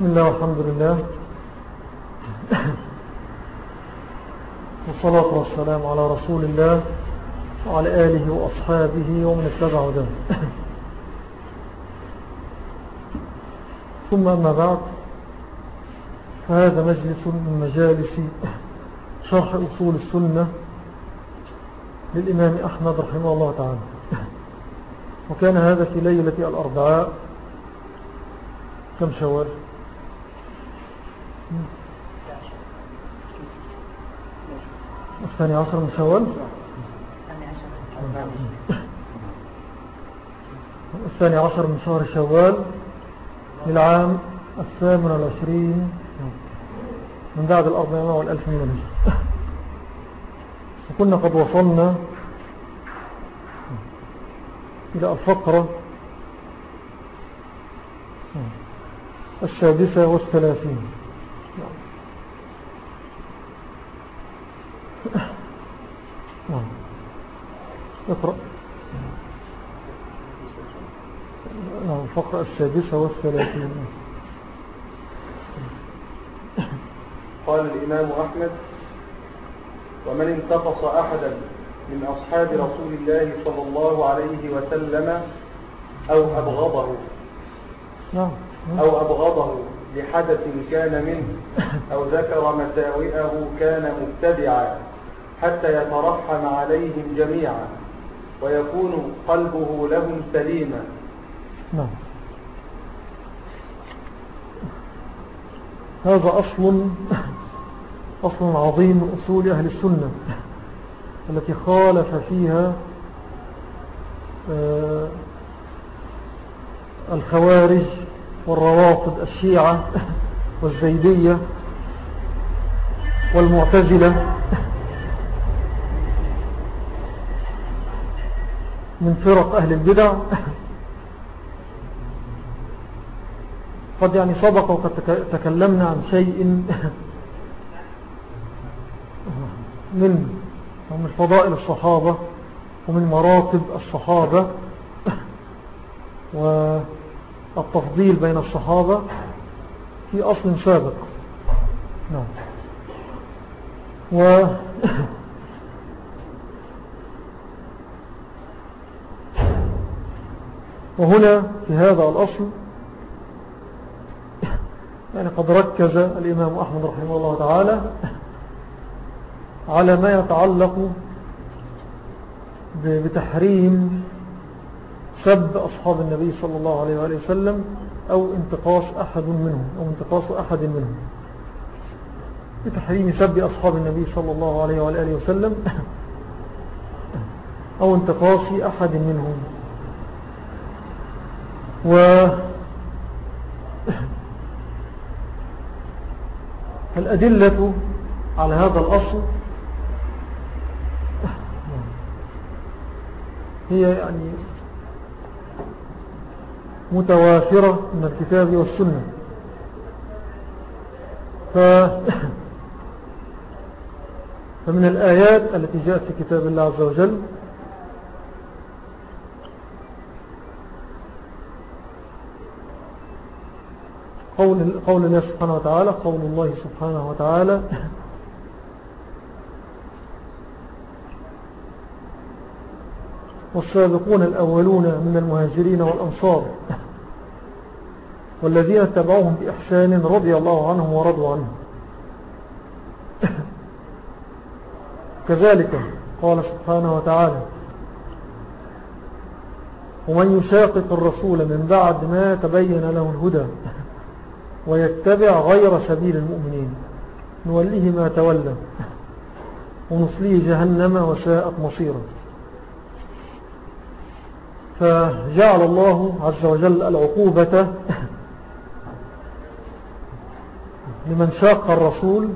بسم الله والحمد لله. والصلاة والسلام على رسول الله وعلى آله وأصحابه ومن اتبع ده ثم أما بعد فهذا مجلس من مجالس شرح أصول السنة للإمام أحمد رحمه الله تعالى. وكان هذا في ليلة الأربعاء كم شوال؟ الثاني عشر من شوال؟ الثاني عشر. من شهر شوال للعام الثامن والعشرين من بعد الأربعين والألف من الهجرة. وكنا قد وصلنا إلى الفقرة السادسة والثلاثين نعم اقرأ نعم الفقرة السادسة والثلاثين. قال الإمام أحمد ومن انتقص أحدا من أصحاب رسول الله صلى الله عليه وسلم أو أبغضه نعم. أو أبغضه لحدث كان منه أو ذكر مساوئه كان مبتدعا حتى يترحم عليهم جميعا ويكون قلبه لهم سليما نعم هذا أصل أصل عظيم من أصول أهل السنة التي خالف فيها آه، الخوارج والروافض الشيعة والزيدية والمعتزلة من فرق أهل البدع قد يعني سبق وقد تكلمنا عن شيء من ومن فضائل الصحابة ومن مراتب الصحابة والتفضيل بين الصحابة في أصل سابق. نعم. و وهنا في هذا الأصل يعني قد ركز الإمام أحمد رحمه الله تعالى على ما يتعلق بتحريم سب أصحاب النبي صلى الله عليه وآله وسلم أو انتقاص أحد منهم أو انتقاص أحد منهم. بتحريم سب أصحاب النبي صلى الله عليه وآله وسلم أو انتقاص أحد منهم. و الأدلة على هذا الأصل. هي يعني متوافرة من الكتاب والسنة. ف فمن الآيات التي جاءت في كتاب الله عز وجل قول, قول الله سبحانه وتعالى قول الله سبحانه وتعالى. والسابقون الأولون من المهاجرين والأنصار والذين اتبعوهم بإحسان رضي الله عنهم ورضوا عنهم كذلك قال سبحانه وتعالى ومن يشاقق الرسول من بعد ما تبين له الهدى ويتبع غير سبيل المؤمنين. نوليه ما تولى ونصليه جهنم وساءت مصيرا فجعل الله عز وجل العقوبة لمن شاق الرسول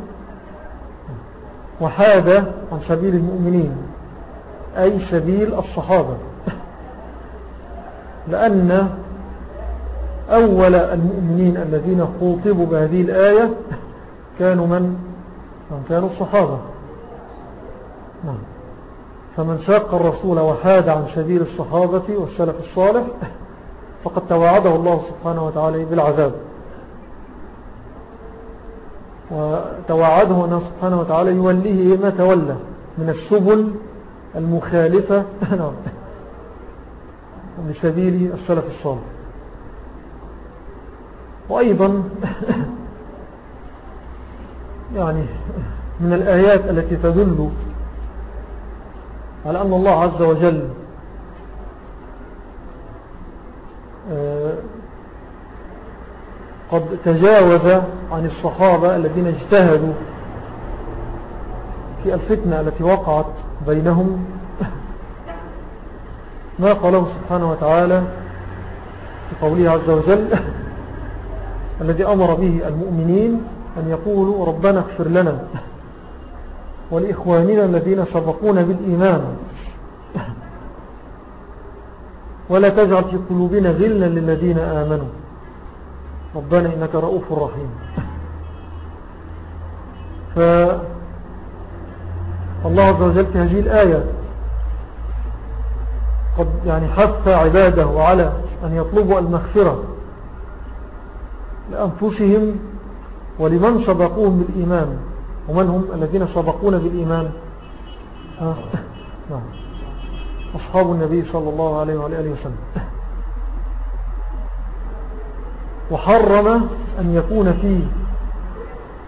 وحاد عن سبيل المؤمنين أي سبيل الصحابة. لأن أول المؤمنين الذين خوطبوا بهذه الآية كانوا من؟ كانوا الصحابة. نعم. فمن شاق الرسول وحاد عن سبيل الصحابة والسلف الصالح فقد توعده الله سبحانه وتعالى بالعذاب. وتوعده أنه سبحانه وتعالى يوليه ما تولى من السبل المخالفة. لسبيل السلف الصالح. وأيضا يعني من الآيات التي تدل على أن الله عز وجل آه، قد تجاوز عن الصحابة الذين اجتهدوا في الفتنة التي وقعت بينهم. ما قاله سبحانه وتعالى في قوله عز وجل؟ الذي أمر به المؤمنين أن يقولوا ربنا اغفر لنا ولإخواننا الذين سبقونا بالإيمان. ولا تجعل في قلوبنا غلا للذين آمنوا. ربنا إنك رؤوف رحيم. فالله عز وجل في هذه الآية قد يعني حث عباده على أن يطلبوا المغفرة. لأنفسهم ولمن سبقوهم بالإيمان ومن هم الذين سبقونا بالإيمان؟ نعم. أصحاب النبي صلى الله عليه وآله وسلم. وحرم أن يكون في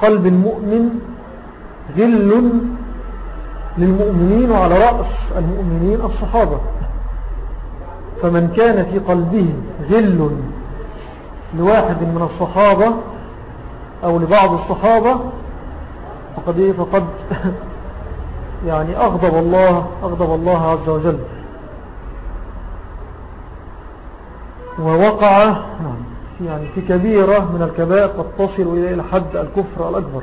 قلب المؤمن غل للمؤمنين وعلى رأس المؤمنين الصحابة. فمن كان في قلبه غل لواحد من الصحابة أو لبعض الصحابة فقد, إيه فقد يعني أغضب الله, أغضب الله عز وجل. ووقع يعني في كبيرة من الكبائر قد تصل إلى حد الكفر الأكبر.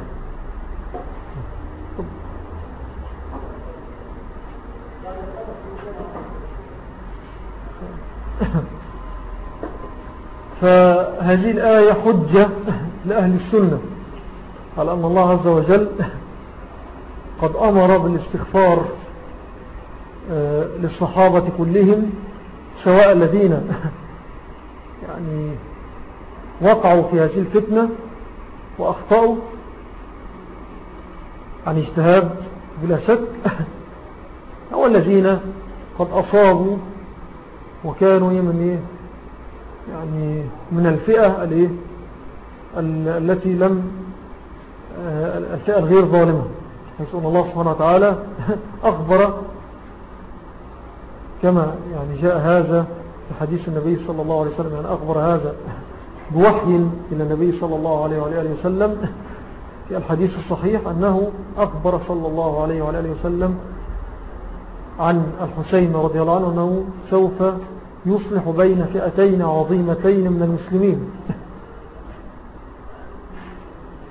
فهذه الآية حجة لأهل السنة. على أن الله عز وجل قد أمر بالاستغفار آه، للصحابة كلهم سواء الذين يعني وقعوا في هذه الفتنة وأخطأوا عن اجتهاد بلا شك أو الذين قد أصابوا وكانوا من إيه يعني من الفئة التي لم آه، الفئة الغير ظالمة. أن الله سبحانه وتعالى أخبر كما يعني جاء هذا في حديث النبي صلى الله عليه وسلم يعني أخبر هذا بوحي إلى النبي صلى الله عليه وآله وسلم في الحديث الصحيح أنه أخبر صلى الله عليه وآله وسلم عن الحسين رضي الله عنه أنه سوف يصلح بين فئتين عظيمتين من المسلمين.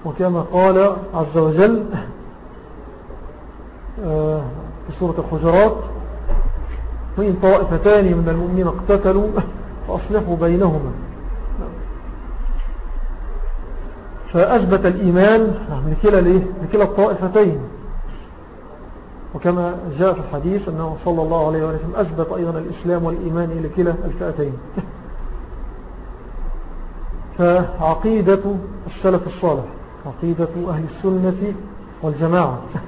وكما قال عز وجل آه، في سورة الحجرات وإن طائفتان من المؤمنين اقتتلوا فأصلحوا بينهما. فأثبت الإيمان لكلا, لكلا الطائفتين. وكما جاء في الحديث أنه صلى الله عليه وسلم أثبت أيضا الإسلام والإيمان إلى كلا الفئتين. فعقيدة السلف الصالح عقيدة أهل السنة والجماعة.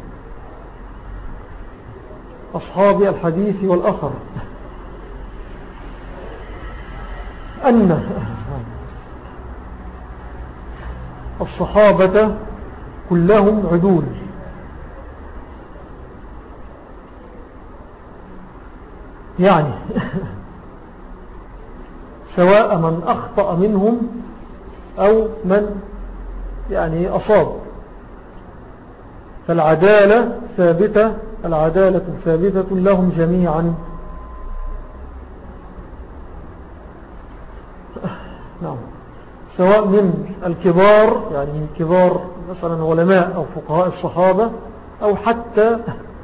أصحاب الحديث والأخر. أن الصحابة كلهم عدول. يعني سواء من أخطأ منهم أو من يعني أصاب. فالعدالة ثابتة العدالة ثابتة لهم جميعا. نعم. سواء من الكبار يعني من كبار مثلا علماء أو فقهاء الصحابة أو حتى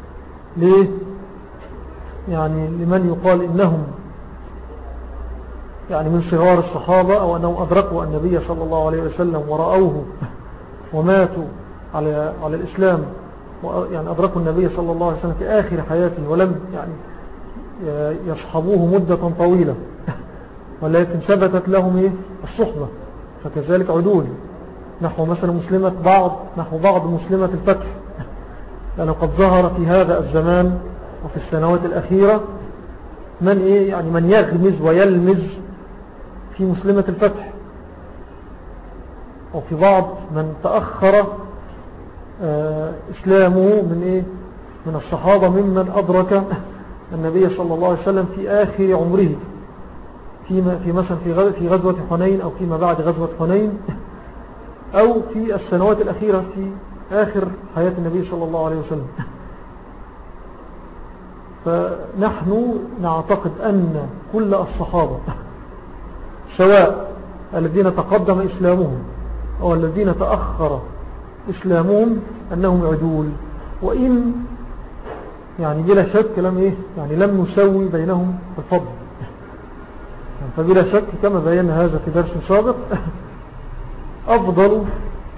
ليه؟ يعني لمن يقال إنهم يعني من صغار الصحابة أو أنهم أدركوا النبي صلى الله عليه وسلم ورأوه وماتوا على, على الإسلام يعني أدركوا النبي صلى الله عليه وسلم في آخر حياته ولم يعني يصحبوه مدة طويلة ولكن ثبتت لهم إيه؟ الصحبة فكذلك عدول نحو مثلا مسلمة بعض نحو بعض مسلمة الفتح لأنه قد ظهر في هذا الزمان وفي السنوات الأخيرة من إيه؟ يعني من يغمز ويلمز في مسلمة الفتح. أو في بعض من تأخر آه، إسلامه من إيه؟ من الصحابة ممن أدرك النبي صلى الله عليه وسلم في آخر عمره. فيما في مثلا في غزوة حنين أو فيما بعد غزوة حنين أو في السنوات الأخيرة في آخر حياة النبي صلى الله عليه وسلم. فنحن نعتقد أن كل الصحابة سواء الذين تقدم إسلامهم أو الذين تأخر إسلامهم أنهم عدول. وإن يعني بلا شك لم إيه؟ يعني لم نسوي بينهم الفضل. فبلا شك كما بينا هذا في درس سابق أفضل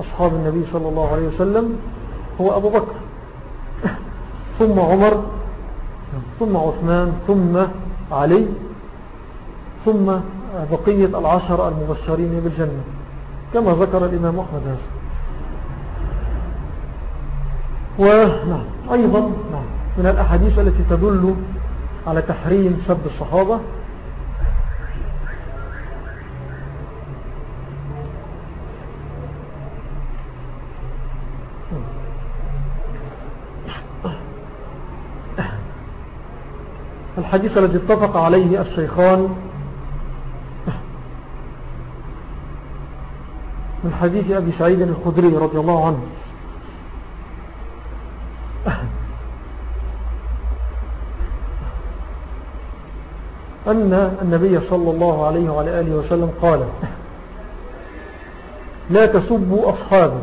أصحاب النبي صلى الله عليه وسلم هو أبو بكر ثم عمر ثم عثمان ثم علي ثم بقية العشر المبشرين بالجنة كما ذكر الإمام أحمد هذا. وأيضا نعم من الأحاديث التي تدل على تحريم سب الصحابة الحديث الذي اتفق عليه الشيخان. من حديث أبي سعيد الخدري رضي الله عنه. أن النبي صلى الله عليه وعلى آله وسلم قال لا تسبوا أصحابي.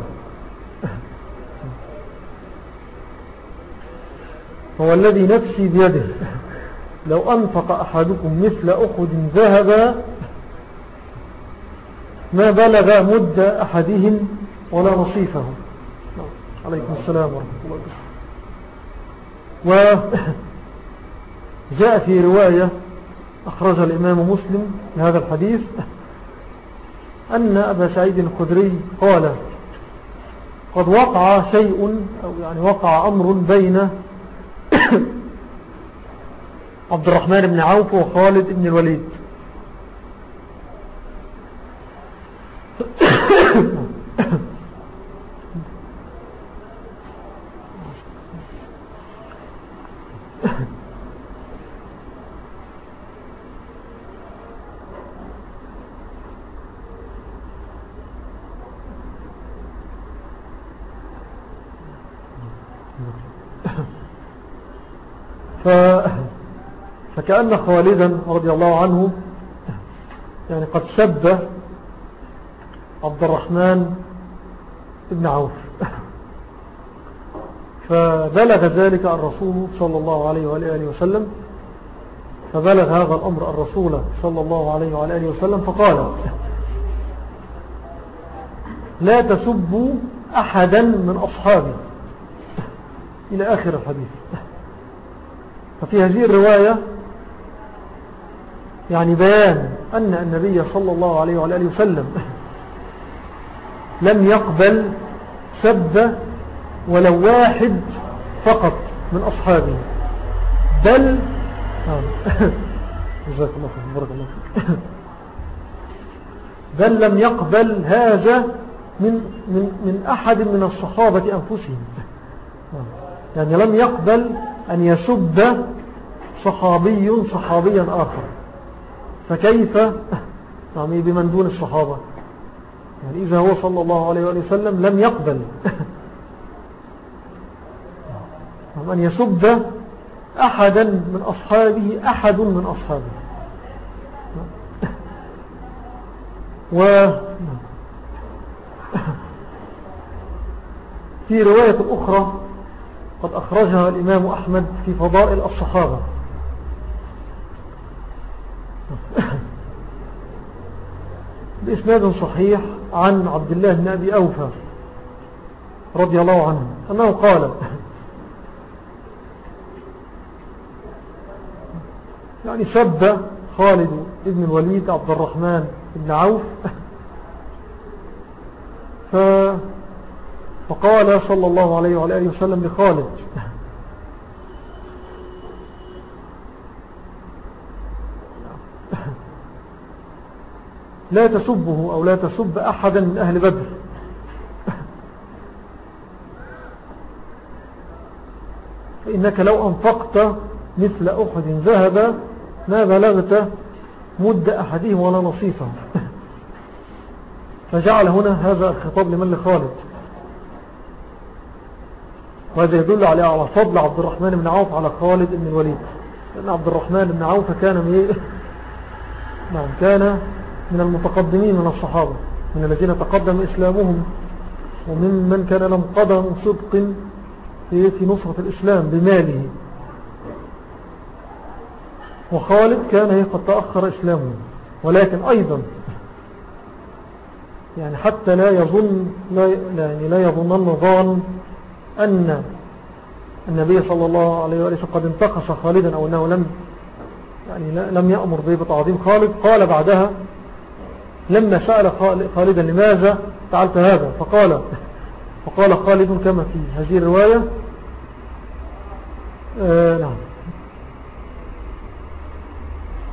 هو الذي نفسي بيده. لو أنفق أحدكم مثل أخد ذهبا ما بلغ مد أحدهم ولا نصيفه عليكم السلام ورحمة الله وبركاته. وجاء في رواية أخرج الإمام مسلم لهذا الحديث أن أبا سعيد الخدري قال قد وقع شيء أو يعني وقع أمر بين عبد الرحمن بن عوف وخالد بن الوليد. ف فكأن خالدا رضي الله عنه يعني قد سب عبد الرحمن ابن عوف. فبلغ ذلك الرسول صلى الله عليه وآله وسلم فبلغ هذا الأمر الرسول صلى الله عليه وآله وسلم فقال لا تسبوا أحدا من أصحابي. إلى آخر الحديث. ففي هذه الرواية يعني بيان أن النبي صلى الله عليه وآله وسلم لم يقبل سب ولو واحد فقط من أصحابه بل جزاك الله خير بارك الله فيك. بل لم يقبل هذا من, من, من أحد من الصحابة أنفسهم. يعني لم يقبل أن يسب صحابي صحابيا آخر. فكيف؟ يعني بمن دون الصحابة. يعني إذا هو صلى الله عليه وسلم لم يقبل. أن يسب أحدا من أصحابه أحد من أصحابه. و في رواية أخرى قد أخرجها الإمام أحمد في فضائل الصحابة. بإسناد صحيح عن عبد الله بن أبي أوفى رضي الله عنه أنه قال يعني سب خالد بن الوليد عبد الرحمن بن عوف فقال صلى الله عليه وعلى آله وسلم لخالد لا تسبه أو لا تسب أحدا من أهل بدر. فإنك لو أنفقت مثل أحد ذهب ما بلغت مد أحدهم ولا نصيفه فجعل هنا هذا الخطاب لمن؟ لخالد. وهذا يدل على فضل عبد الرحمن بن عوف على خالد بن الوليد. لأن عبد الرحمن بن عوف كان نعم كان من المتقدمين من الصحابة من الذين تقدم إسلامهم ومن من كان لهم قدم صدق في نصرة الإسلام بماله. وخالد كان قد تأخر إسلامه ولكن أيضا يعني حتى لا يظن لا, يعني لا يظنن ظان أن النبي صلى الله عليه وسلم قد انتقص خالدا أو أنه لم يعني لم يأمر به بتعظيم خالد. قال بعدها لما سأل خالدا لماذا فعلت هذا؟ فقال فقال خالد كما في هذه الرواية آه نعم.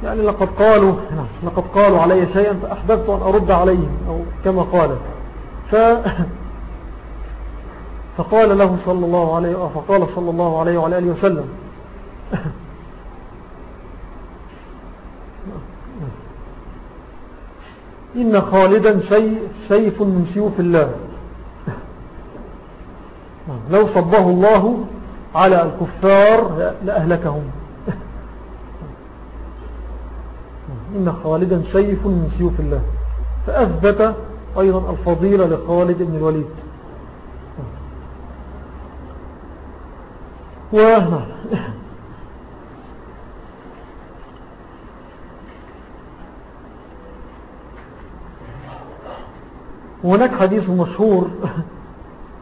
يعني لقد قالوا نعم لقد قالوا علي شيئا فأحببت أن أرد عليهم أو كما قال. ف فقال له صلى الله عليه فقال صلى الله عليه وعلى آله وسلم. إن خالدا سيف من سيوف الله. لو صبه الله على الكفار لأهلكهم. إن خالدا سيف من سيوف الله. فأثبت أيضا الفضيلة لخالد بن الوليد. و هناك حديث مشهور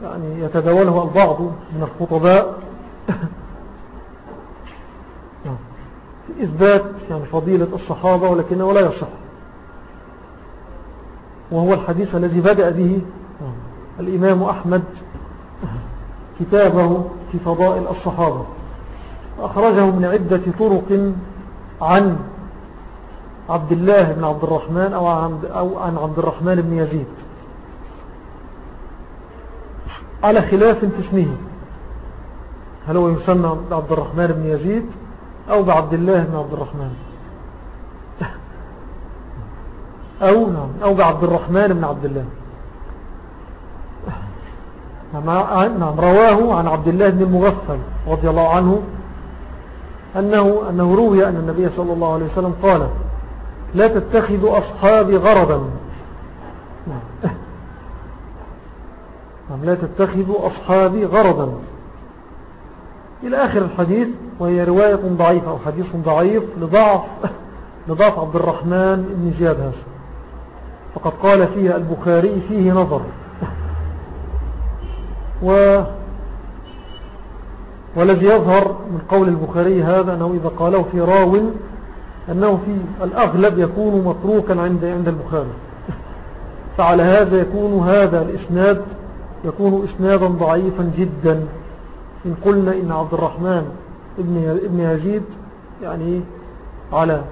يعني يتداوله البعض من الخطباء. في إثبات يعني فضيلة الصحابة ولكنه لا يصح. وهو الحديث الذي بدأ به الإمام أحمد كتابه في فضائل الصحابة. أخرجه من عدة طرق عن عبد الله بن عبد الرحمن أو عن, عبد الرحمن بن يزيد. على خلاف اسمه هل هو يسمى عبد الرحمن بن يزيد أو بعبد الله بن عبد الرحمن؟ أو نعم أو بعبد الرحمن بن عبد الله. نعم, نعم رواه عن عبد الله بن المغفل رضي الله عنه أنه, أنه روي أن النبي صلى الله عليه وسلم قال لا تتخذوا أصحابي غرضا لا تتخذوا أصحابي غرضا؟ إلى آخر الحديث وهي رواية ضعيفة أو حديث ضعيف لضعف, لضعف عبد الرحمن بن زياد هذا. فقد قال فيها البخاري فيه نظر. و والذي يظهر من قول البخاري هذا أنه إذا قاله في راو أنه في الأغلب يكون متروكا عند عند البخاري. فعلى هذا يكون هذا الإسناد يكون إسنادا ضعيفا جدا. إن قلنا إن عبد الرحمن ابن, يزيد يعني على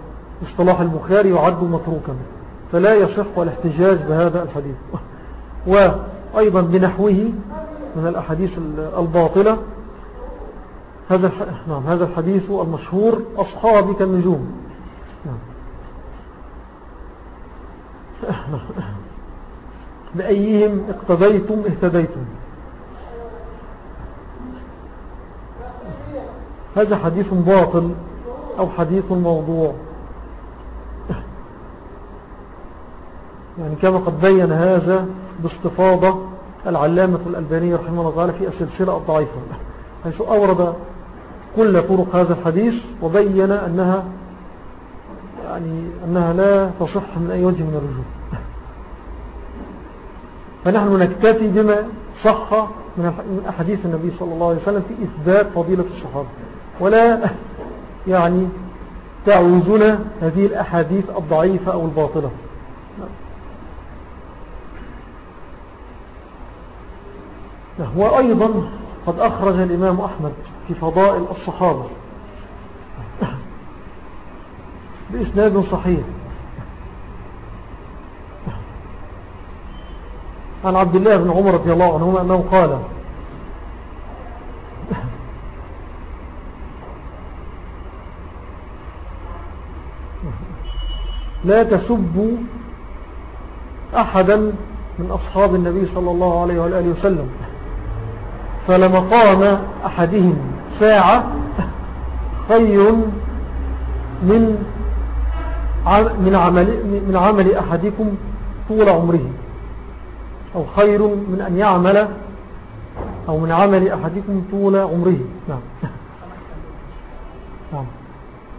اصطلاح البخاري يعد متروكا فلا يصح الاحتجاج بهذا الحديث. وأيضا بنحوه من الأحاديث الباطلة هذا نعم هذا الحديث المشهور أصحابي كالنجوم نعم. بأيهم اقتديتم اهتديتم. هذا حديث باطل أو حديث موضوع. يعني كما قد بين هذا باستفاضة العلامة الألباني رحمه الله تعالى في السلسلة الضعيفة حيث أورد كل طرق هذا الحديث وبين أنها يعني أنها لا تصح من أي وجه من الرجوع. فنحن نكتفي بما صح من أحاديث النبي صلى الله عليه وسلم في إثبات فضيلة الصحابة. ولا يعني تعوزنا هذه الأحاديث الضعيفة أو الباطلة. وأيضا قد أخرج الإمام أحمد في فضائل الصحابة. بإسناد صحيح. عن عبد الله بن عمر رضي الله عنهما أنه قال لا تسبوا أحدا من أصحاب النبي صلى الله عليه وآله وسلم فلمقام أحدهم ساعة خير من من عمل, من عمل أحدكم طول عمره. أو خير من أن يعمل أو من عمل أحدكم طول عمره. نعم. نعم.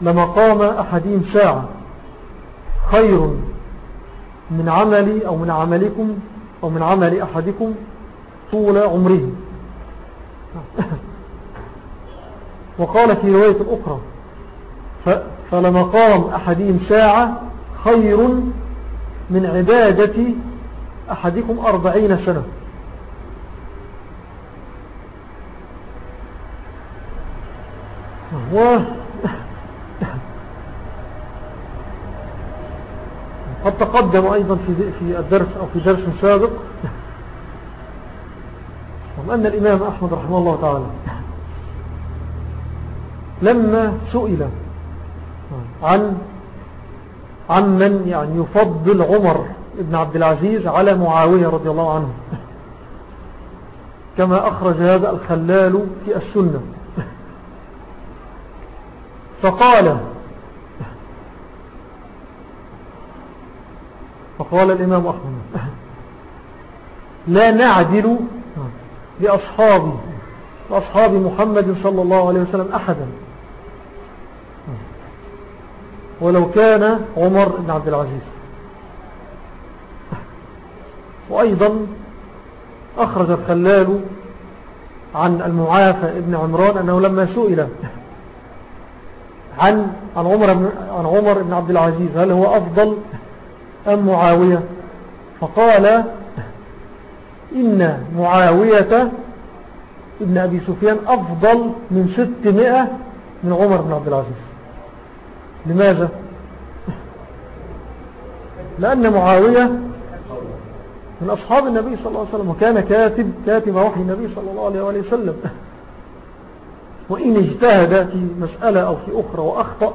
لما قام أحدهم ساعة خير من عمل أو من عملكم أو من عمل أحدكم طول عمره. وقال في رواية أخرى فلما قام أحدهم ساعة خير من عبادة أحدكم أربعين سنة. و قد تقدم أيضا في الدرس أو في درس سابق. أن الإمام أحمد رحمه الله تعالى لما سئل عن عن من يعني يفضل عمر بن عبد العزيز على معاوية رضي الله عنه. كما أخرج هذا الخلال في السنة. فقال فقال الإمام أحمد لا نعدل لأصحابي لأصحاب محمد صلى الله عليه وسلم أحدا. ولو كان عمر بن عبد العزيز. وأيضا أخرج الخلال عن المعافى ابن عمران أنه لما سئل عن عمر عن عمر بن عبد العزيز هل هو أفضل أم معاوية؟ فقال إن معاوية ابن أبي سفيان أفضل من ستمائة من عمر بن عبد العزيز. لماذا؟ لأن معاوية من أصحاب النبي صلى الله عليه وسلم وكان كاتب كاتب وحي النبي صلى الله عليه وسلم. وإن اجتهد في مسألة أو في أخرى وأخطأ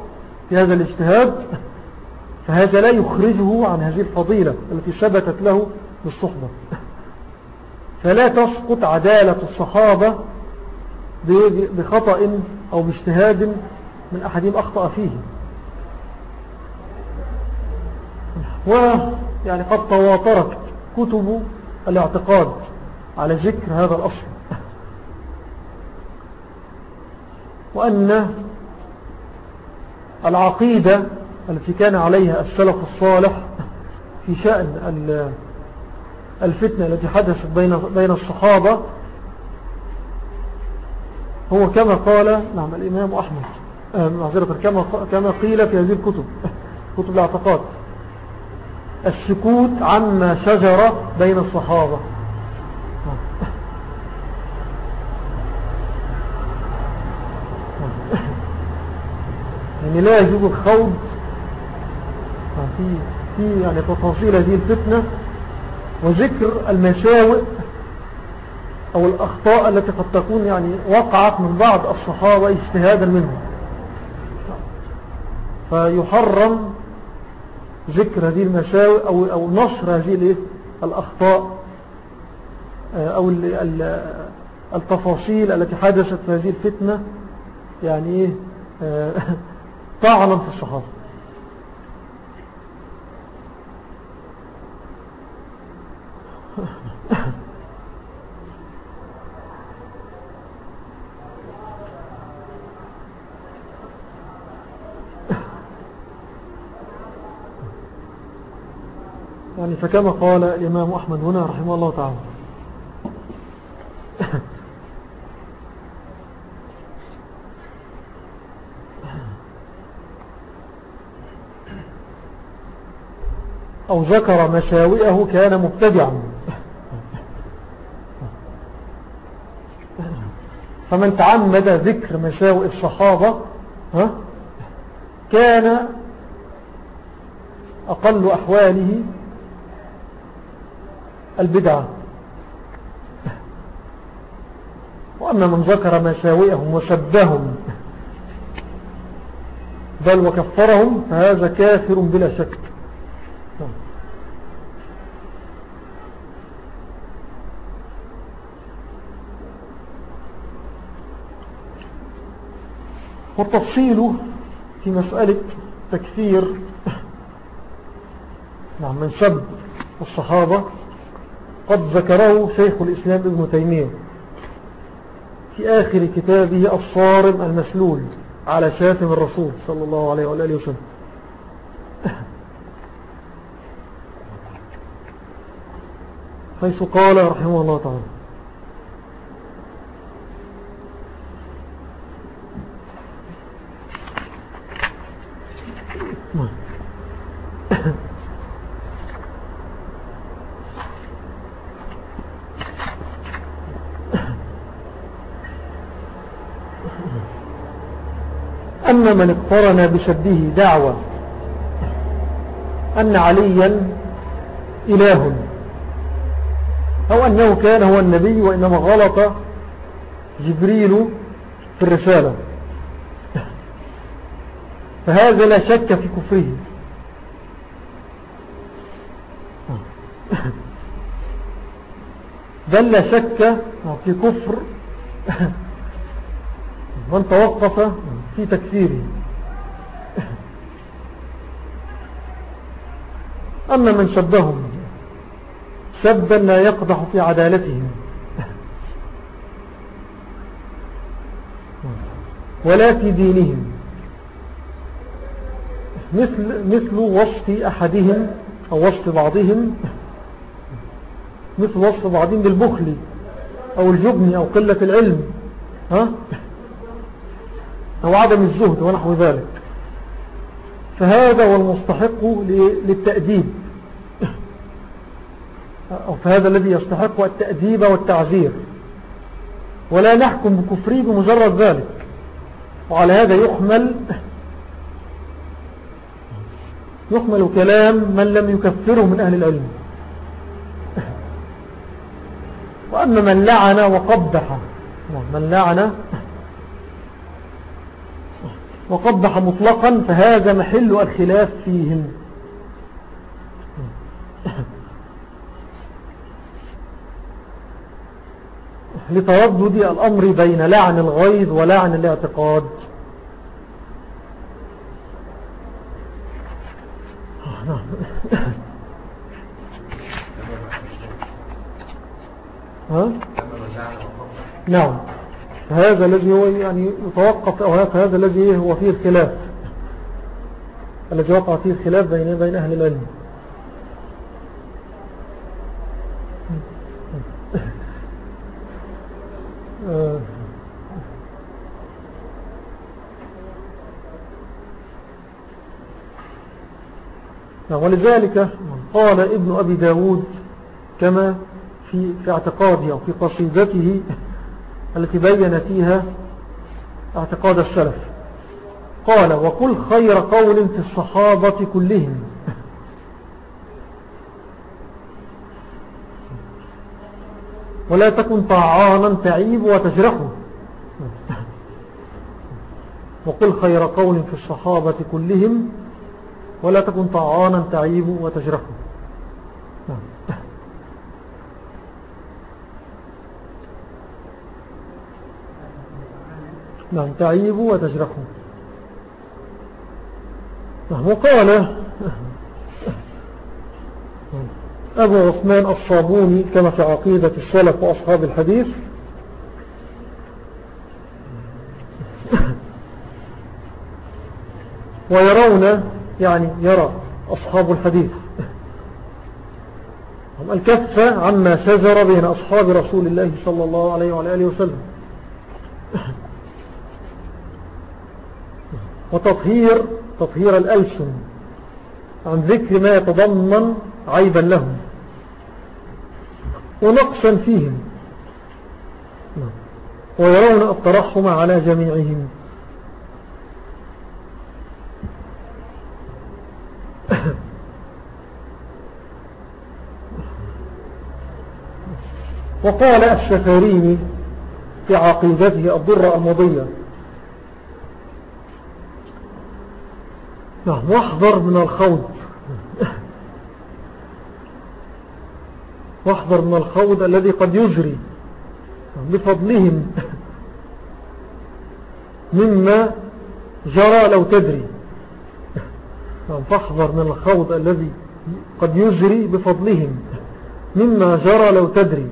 في هذا الاجتهاد فهذا لا يخرجه عن هذه الفضيلة التي ثبتت له بالصحبة فلا تسقط عدالة الصحابة بخطأ أو باجتهاد من أحدهم أخطأ فيه. ويعني قد تواترت كتب الاعتقاد على ذكر هذا الأصل. وأن العقيدة التي كان عليها السلف الصالح في شأن الفتنة التي حدثت بين الصحابة هو كما قال نعم الإمام أحمد آه، كما قيل في هذه الكتب كتب الاعتقاد. السكوت عما شجر بين الصحابة. يعني لا يجوز الخوض. في, في يعني تفاصيل هذه الفتنة وذكر المساوئ أو الأخطاء التي قد تكون يعني وقعت من بعض الصحابة اجتهادا منهم. فيحرم ذكر هذه المساوئ أو, أو نشر هذه الأخطاء آه، أو التفاصيل التي حدثت في هذه الفتنة يعني إيه؟ آه، طعنا في الصحابة يعني فكما قال الإمام أحمد هنا رحمه الله تعالى. أو ذكر مساوئه كان مبتدعا. فمن تعمد ذكر مساوئ الصحابة ها كان أقل أحواله البدعة وأما من ذكر مساوئهم وسبهم بل وكفرهم فهذا كافر بلا شك. والتفصيل في مسألة تكفير نعم من سب الصحابة. قد ذكره شيخ الإسلام ابن تيمية في آخر كتابه الصارم المسلول على شاتم الرسول صلى الله عليه وآله وسلم. حيث قال رحمه الله تعالى أما من اقترن بسبه دعوة أن عليا إله أو أنه كان هو النبي وإنما غلط جبريل في الرسالة. فهذا لا شك في كفره. بل لا شك في كفر من توقف في تكثيره أما من شبهم سبا لا يقضح في عدالتهم. ولا في دينهم. مثل, مثل وصف أحدهم أو وصف بعضهم. مثل وصف بعضهم بالبخل أو الجبن أو قلة العلم. ها؟ أو عدم الزهد ونحو ذلك. فهذا هو المستحق للتأديب. أو فهذا الذي يستحق التأديب والتعذير ولا نحكم بكفري بمجرد ذلك. وعلى هذا يحمل يحمل كلام من لم يكفره من أهل العلم. وأما من لعن وقبح من لعن وقبح مطلقا فهذا محل الخلاف فيهم. لتردد الأمر بين لعن الغيظ ولعن الاعتقاد؟ نعم. هذا الذي هو يعني يتوقف أو هذا الذي هو فيه الخلاف الذي وقع فيه الخلاف بين بين أهل العلم. نعم، ولذلك قال ابن أبي داود كما في, اعتقاده أو في قصيدته التي بين فيها اعتقاد السلف. قال وكل خير قول في الصحابة كلهم. ولا تكن طعانا تعيب وتجرحه وقل خير قول في الصحابة كلهم. ولا تكن طعانا تعيب وتجرحه نعم تعيب وتجرح نعم وقال أبو عثمان الصابوني كما في عقيدة السلف وأصحاب الحديث. ويرون يعني يرى أصحاب الحديث. الكفة عما شجر بين أصحاب رسول الله صلى الله عليه وعلى آله وسلم. وتطهير تطهير الألسن عن ذكر ما يتضمن عيبا لهم ونقصا فيهم. ويرون الترحم على جميعهم. وقال السفاريني في عقيدته الضرة المضية نعم واحذر من الخوض. واحذر من الخوض الذي قد يجري. بفضلهم. مما جرى لو تدري. نعم، فاحذر من الخوض الذي قد يجري بفضلهم. مما جرى لو تدري.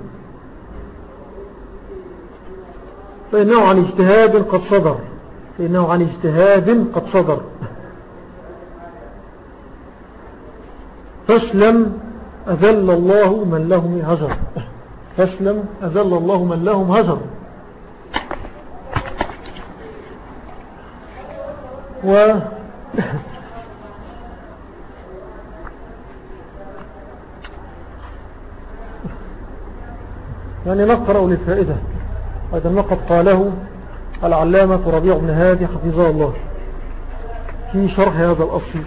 فإنه عن اجتهاد قد صدر. فإنه عن اجتهاد قد صدر. فاسلم أذل الله من لهم هجر فاسلم أذل الله من لهم هجر و يعني نقرأ للفائدة. هذا ما قد قاله العلامة ربيع بن هادي حفظه الله. في شرح هذا الأصل.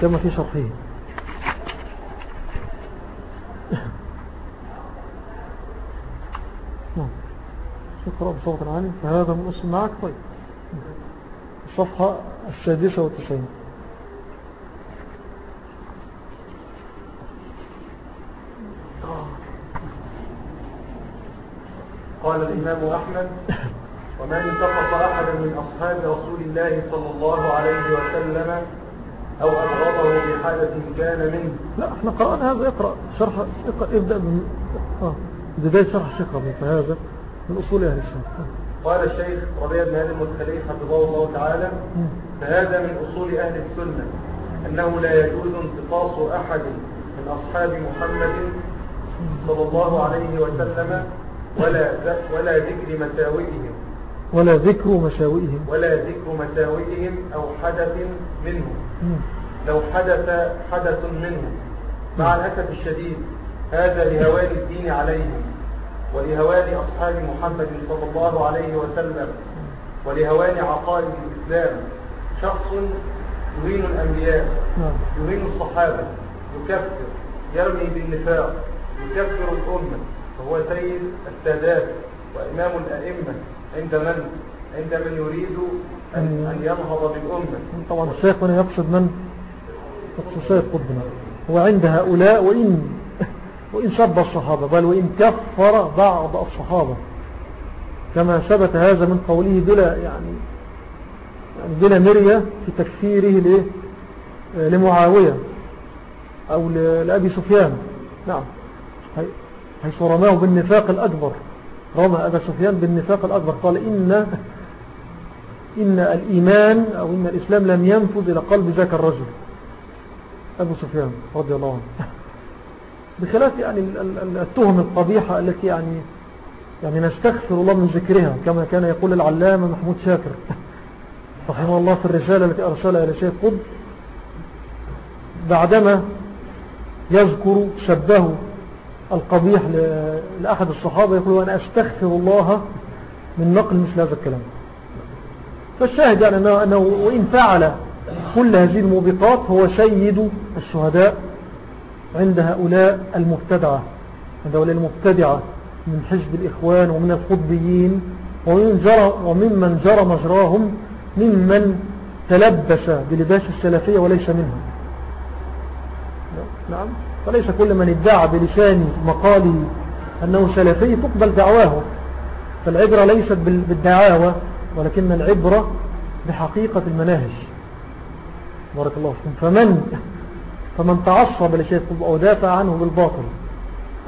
كما في شرحه نعم اقرأ بصوت عالي فهذا من أصل معك طيب. الصفحة السادسة والتسعين. قال الإمام أحمد ومن انتقص أحدا من أصحاب رسول الله صلى الله عليه وسلم أو أبغضه بحالة كان منه. لا إحنا قرأنا هذا اقرأ شرح اقرأ ابدأ من آه بداية شرح الشيخ ربي فهذا من أصول أهل السنة. قال الشيخ ربيع بن هادي المدخلي حفظه الله تعالى فهذا من أصول أهل السنة أنه لا يجوز انتقاص أحد من أصحاب محمد صلى الله عليه وسلم ولا ولا ذكر مساوئهم. ولا ذكر مساوئهم. ولا ذكر مساوئهم أو حدث منهم. لو حدث حدث منهم. مع الأسف الشديد هذا لهوان الدين عليهم. ولهوان أصحاب محمد صلى الله عليه وسلم ولهوان عقائد الإسلام شخص يهين الأنبياء نعم. يهين الصحابة يكفر يرمي بالنفاق يكفر الأمة وهو سيد السادات وإمام الأئمة عند من؟ عند من يريد أن, أن ينهض بالأمة. طبعا الشيخ هنا يقصد من؟ يقصد سيد قطبنا. وعند هؤلاء وإن وإن سب الصحابة بل وإن كفر بعض الصحابة. كما ثبت هذا من قوله بلا يعني, يعني بلا مرية في تكفيره لمعاوية أو لأبي سفيان. نعم. حيث رماه بالنفاق الأكبر. رمى أبا سفيان بالنفاق الأكبر. قال إن, إن الإيمان أو إن الإسلام لم ينفذ إلى قلب ذاك الرجل. أبو سفيان رضي الله عنه. بخلاف يعني التهم القبيحة التي يعني يعني نستغفر الله من ذكرها كما كان يقول العلامة محمود شاكر. رحمه الله في الرسالة التي أرسلها إلى شيخ قد بعدما يذكر شبه القبيح لأحد الصحابة يقول أنا أستغفر الله من نقل مثل هذا الكلام. فالشاهد يعني أنه وإن فعل كل هذه الموبقات هو سيد الشهداء. عند هؤلاء المبتدعة عند هؤلاء المبتدعة من حزب الإخوان ومن الخطبيين ومن جرى وممن جرى مجراهم ممن تلبس بلباس السلفية وليس منهم. نعم فليس كل من ادعى بلسان مقاله أنه سلفي تقبل دعواه فالعبرة ليست بالدعاوى ولكن العبرة بحقيقة المناهج. بارك الله فيكم. فمن فمن تعصب لشيء أو دافع عنه بالباطل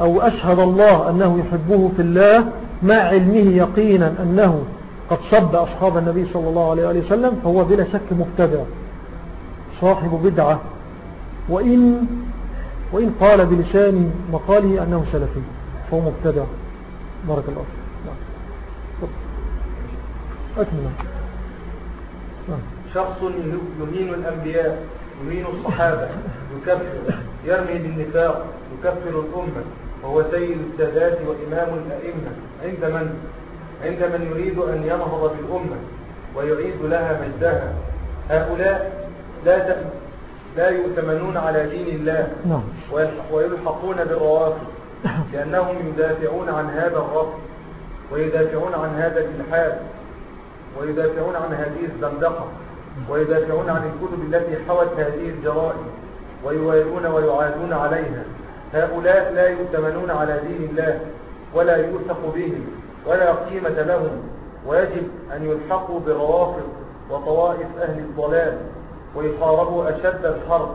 أو أشهد الله أنه يحبه في الله مع علمه يقينا أنه قد صب أصحاب النبي صلى الله عليه وسلم فهو بلا شك مبتدع صاحب بدعة. وإن وإن قال بلسان مقاله أنه سلفي فهو مبتدع. بارك الله نعم. أكمل. نعم. شخص يهين الأنبياء. يهين الصحابة يكفر يرمي بالنفاق يكفر الأمة وهو سيد السادات وإمام الأئمة عند من؟ عند من يريد أن ينهض بالأمة ويعيد لها مجدها هؤلاء لا لا يؤتمنون على دين الله نعم. ويلحقون بالروافض لأنهم يدافعون عن هذا الرفض ويدافعون عن هذا الإلحاد ويدافعون عن هذه الزندقة ويدافعون عن الكتب التي حوت هذه الجرائم ويوالون ويعادون عليها. هؤلاء لا يؤتمنون على دين الله ولا يوثق بهم ولا قيمة لهم. ويجب أن يلحقوا بالروافض وطوائف أهل الضلال ويحاربوا أشد الحرب.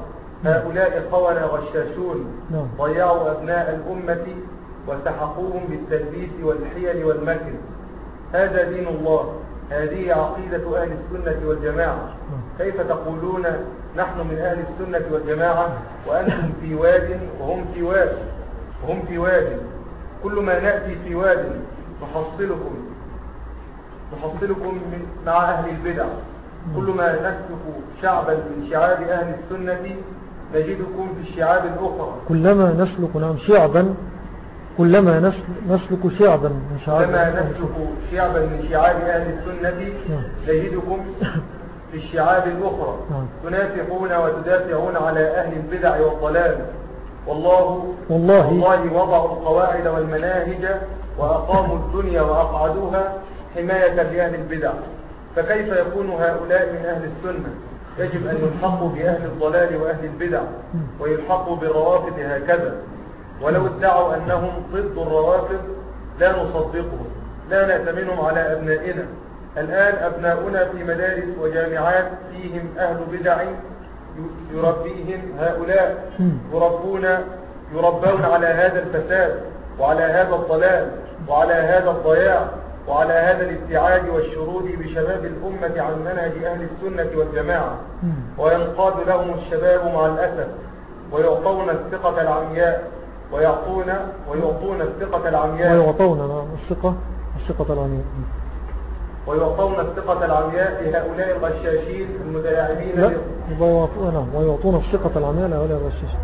هؤلاء قونا غشاشون. نعم. ضيعوا أبناء الأمة وسحقوهم بالتلبيس والحيل والمكر. هذا دين الله. هذه عقيدة أهل السنة والجماعة. كيف تقولون نحن من أهل السنة والجماعة وأنتم في واد وهم في واد وهم في واد؟ كل ما نأتي في واد نحصلكم نحصلكم مع أهل البدع. كل ما نسلك شعبا من شعاب أهل السنة نجدكم في الشعاب الأخرى. كلما نسلك نعم شعبا كلما نسلك شعبا من شعاب كلما نسلك شعبا من شعاب أهل السنة نعم. نجدكم في الشعاب الأخرى. نعم. تنافقون وتدافعون على أهل البدع والضلال. والله والله, والله وضعوا القواعد والمناهج وأقاموا الدنيا وأقعدوها حماية لأهل البدع. فكيف يكون هؤلاء من أهل السنة؟ يجب أن يلحقوا بأهل الضلال وأهل البدع ويلحقوا بالروافض هكذا. ولو ادعوا أنهم ضد الروافض لا نصدقهم لا نأتمنهم على أبنائنا. الآن أبناؤنا في مدارس وجامعات فيهم أهل بدع يربيهم هؤلاء. يربون يربون على هذا الفساد وعلى هذا الضلال وعلى هذا الضياع وعلى هذا الابتعاد والشرود بشباب الأمة عن منهج أهل السنة والجماعة. وينقاد لهم الشباب مع الأسف ويعطون الثقة العمياء. ويعطون ويعطون الثقة العمياء. ويعطون الثقة الثقة العمياء. ويعطون الثقة العمياء لهؤلاء الغشاشين المتلاعبين لا ويعطون ويعطون الثقة العمياء لهؤلاء الغشاشين.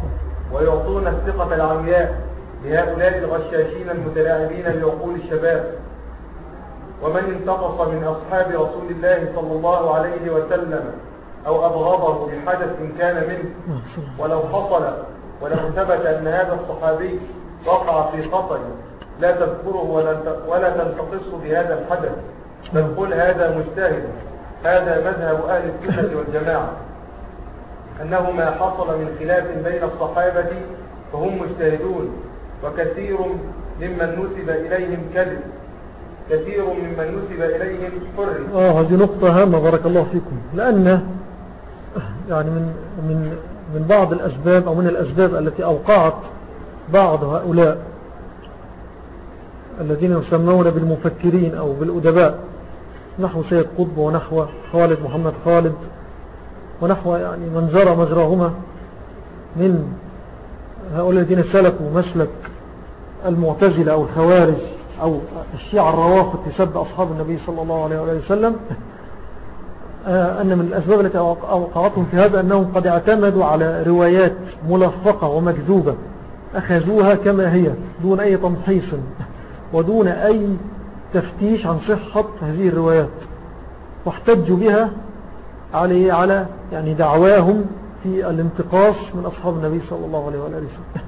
ويعطون الثقة العمياء لهؤلاء الغشاشين المتلاعبين لعقول الشباب. ومن انتقص من أصحاب رسول الله صلى الله عليه وسلم أو أبغضه بحدث كان منه ولو حصل ولو ثبت أن هذا الصحابي وقع في خطر لا تذكره ولا تنتقصه بهذا الحدث. بل قل هذا مجتهد هذا مذهب أهل السنة والجماعة. أنه ما حصل من خلاف بين الصحابة فهم مجتهدون وكثير ممن نسب إليهم كذب. كثير ممن نسب إليهم حر. آه هذه نقطة هامة بارك الله فيكم. لأن يعني من, من, من بعض الأسباب أو من الأسباب التي أوقعت بعض هؤلاء الذين يسمون بالمفكرين أو بالأدباء. نحو سيد قطب ونحو خالد محمد خالد ونحو يعني من جرى مجراهما من هؤلاء الذين سلكوا مسلك المعتزلة أو الخوارج أو الشيعة الروافض تسب أصحاب النبي صلى الله عليه وسلم. أن من الأسباب التي أوقعتهم في هذا أنهم قد اعتمدوا على روايات ملفقة ومكذوبة أخذوها كما هي دون أي تمحيص ودون أي تفتيش عن صحة هذه الروايات. واحتجوا بها على على يعني دعواهم في الانتقاص من أصحاب النبي صلى الله عليه وسلم.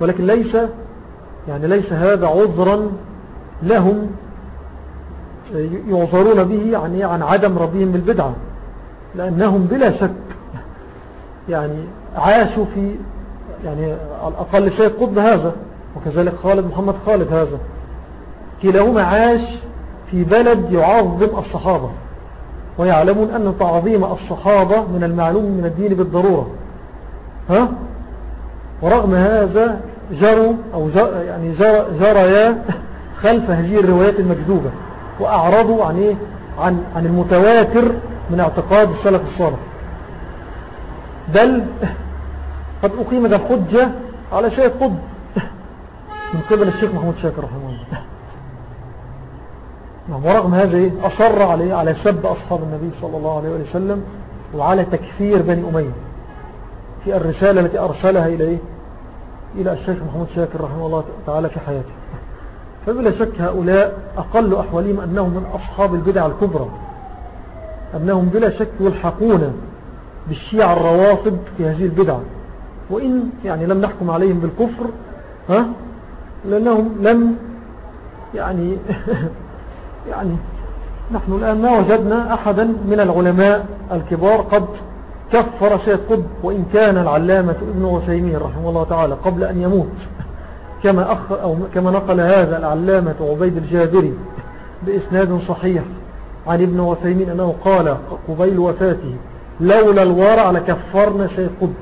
ولكن ليس يعني ليس هذا عذرا لهم يعذرون به عن, عن عدم ربهم بالبدعة لأنهم بلا شك يعني عاشوا في يعني الأقل سيد قطب هذا وكذلك خالد محمد خالد هذا. كلاهما عاش في بلد يعظم الصحابة ويعلمون أن تعظيم الصحابة من المعلوم من الدين بالضرورة. ها؟ ورغم هذا جروا أو جر يعني جر جريا خلف هذه الروايات المكذوبة. وأعرضوا عن, إيه؟ عن, عن المتواتر من اعتقاد السلف الصالح بل قد أقيمت الحجة على شيء قد من قبل الشيخ محمود شاكر رحمه الله نعم ورغم هذا إيه؟ أصر عليه على سب أصحاب النبي صلى الله عليه وسلم وعلى تكفير بني أمية في الرسالة التي أرسلها إلى إيه؟ إلى الشيخ محمود شاكر رحمه الله تعالى في حياته فبلا شك هؤلاء أقل أحوالهم أنهم من أصحاب البدع الكبرى أنهم بلا شك يلحقون بالشيع الروافض في هذه البدع. وإن يعني لم نحكم عليهم بالكفر ها؟ لأنهم لم يعني يعني نحن الآن ما وجدنا أحدا من العلماء الكبار قد كفر سيد قطب وإن كان العلامة ابن وسيمين رحمه الله تعالى قبل أن يموت. كما, أخ أو كما نقل هذا العلامة عبيد الجابري بإسناد صحيح عن ابن وثيمين أنه قال قبيل وفاته لولا الورع لكفرنا سيد قطب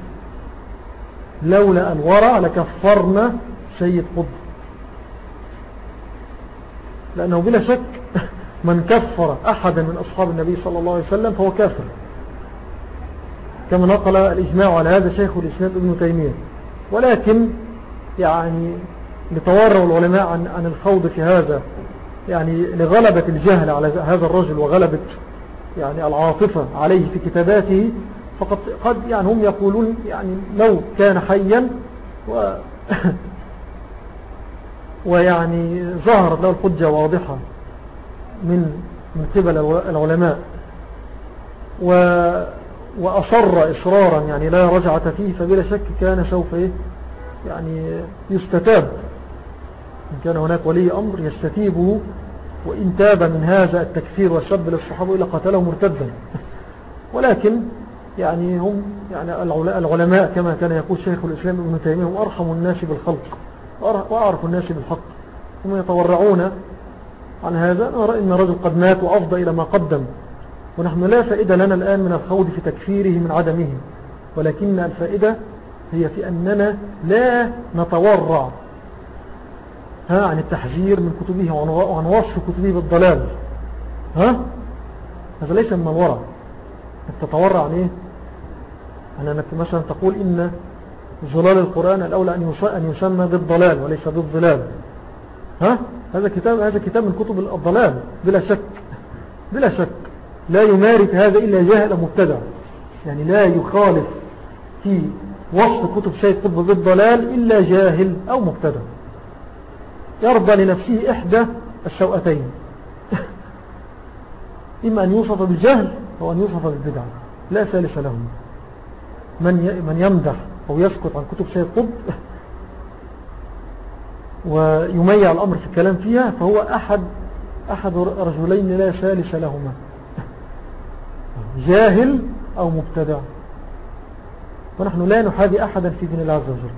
لولا الورع لكفرنا سيد قطب لأنه بلا شك من كفر أحدا من أصحاب النبي صلى الله عليه وسلم فهو كافر. كما نقل الإجماع على هذا شيخ الإسلام ابن تيمية. ولكن يعني لتوروا العلماء عن, عن الخوض في هذا يعني لغلبة الجهل على هذا الرجل وغلبة يعني العاطفة عليه في كتاباته فقد قد يعني هم يقولون يعني لو كان حيا و ويعني ظهرت له الحجة واضحة من من قبل العلماء و وأصر إصرارا يعني لا رجعة فيه فبلا شك كان سوف إيه؟ يعني يستتاب إن كان هناك ولي أمر يستتيبه وإن تاب من هذا التكفير والسب للصحابة إلا قتله مرتدا. ولكن يعني هم يعني العلماء كما كان يقول شيخ الإسلام ابن تيمية هم أرحم الناس بالخلق وأعرف الناس بالحق هم يتورعون عن هذا. نرى إن رجل قد مات وأفضى إلى ما قدم ونحن لا فائدة لنا الآن من الخوض في تكفيره من عدمه ولكن الفائدة هي في أننا لا نتورع ها عن التحذير من كتبه وعن وصف كتبه بالضلال. ها؟ هذا ليس من الورع. تتورع عن إيه؟ عن أنك مثلا تقول إن ظلال القرآن الأولى أن يسمى بالضلال وليس بالظلال. ها؟ هذا كتاب هذا كتاب من كتب الضلال بلا شك. بلا شك. لا يمارك هذا إلا جاهل أو مبتدع. يعني لا يخالف في وصف كتب شيء قطب بالضلال إلا جاهل أو مبتدع. يرضى لنفسه إحدى السوءتين. إما أن يوصف بالجهل أو أن يوصف بالبدع. لا ثالث لهم. من من يمدح أو يسكت عن كتب سيد قطب ويميع الأمر في الكلام فيها فهو أحد أحد رجلين لا ثالث لهما. جاهل أو مبتدع. ونحن لا نحادي أحدا في دين الله عز وجل.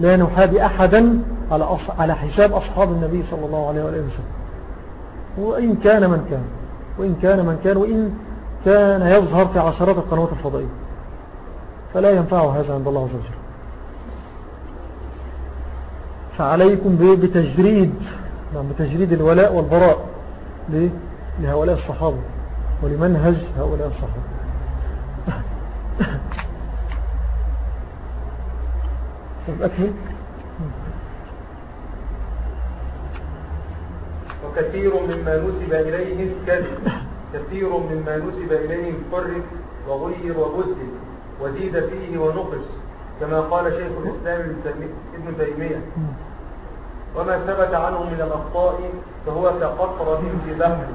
لا نحادي أحدا على, على حساب أصحاب النبي صلى الله عليه وسلم. وإن كان من كان وإن كان من كان وإن كان يظهر في عشرات القنوات الفضائية. فلا ينفع هذا عند الله عز وجل. فعليكم بتجريد نعم بتجريد الولاء والبراء لهؤلاء الصحابة. ولمنهج هؤلاء الصحابة. أكمل وكثير مما نسب إليهم كذب كثير مما نسب إليهم فرق وغير وبدل وزيد فيه ونقص كما قال شيخ الإسلام ابن تيمية وما ثبت عنه من الأخطاء فهو كقطرة في بحر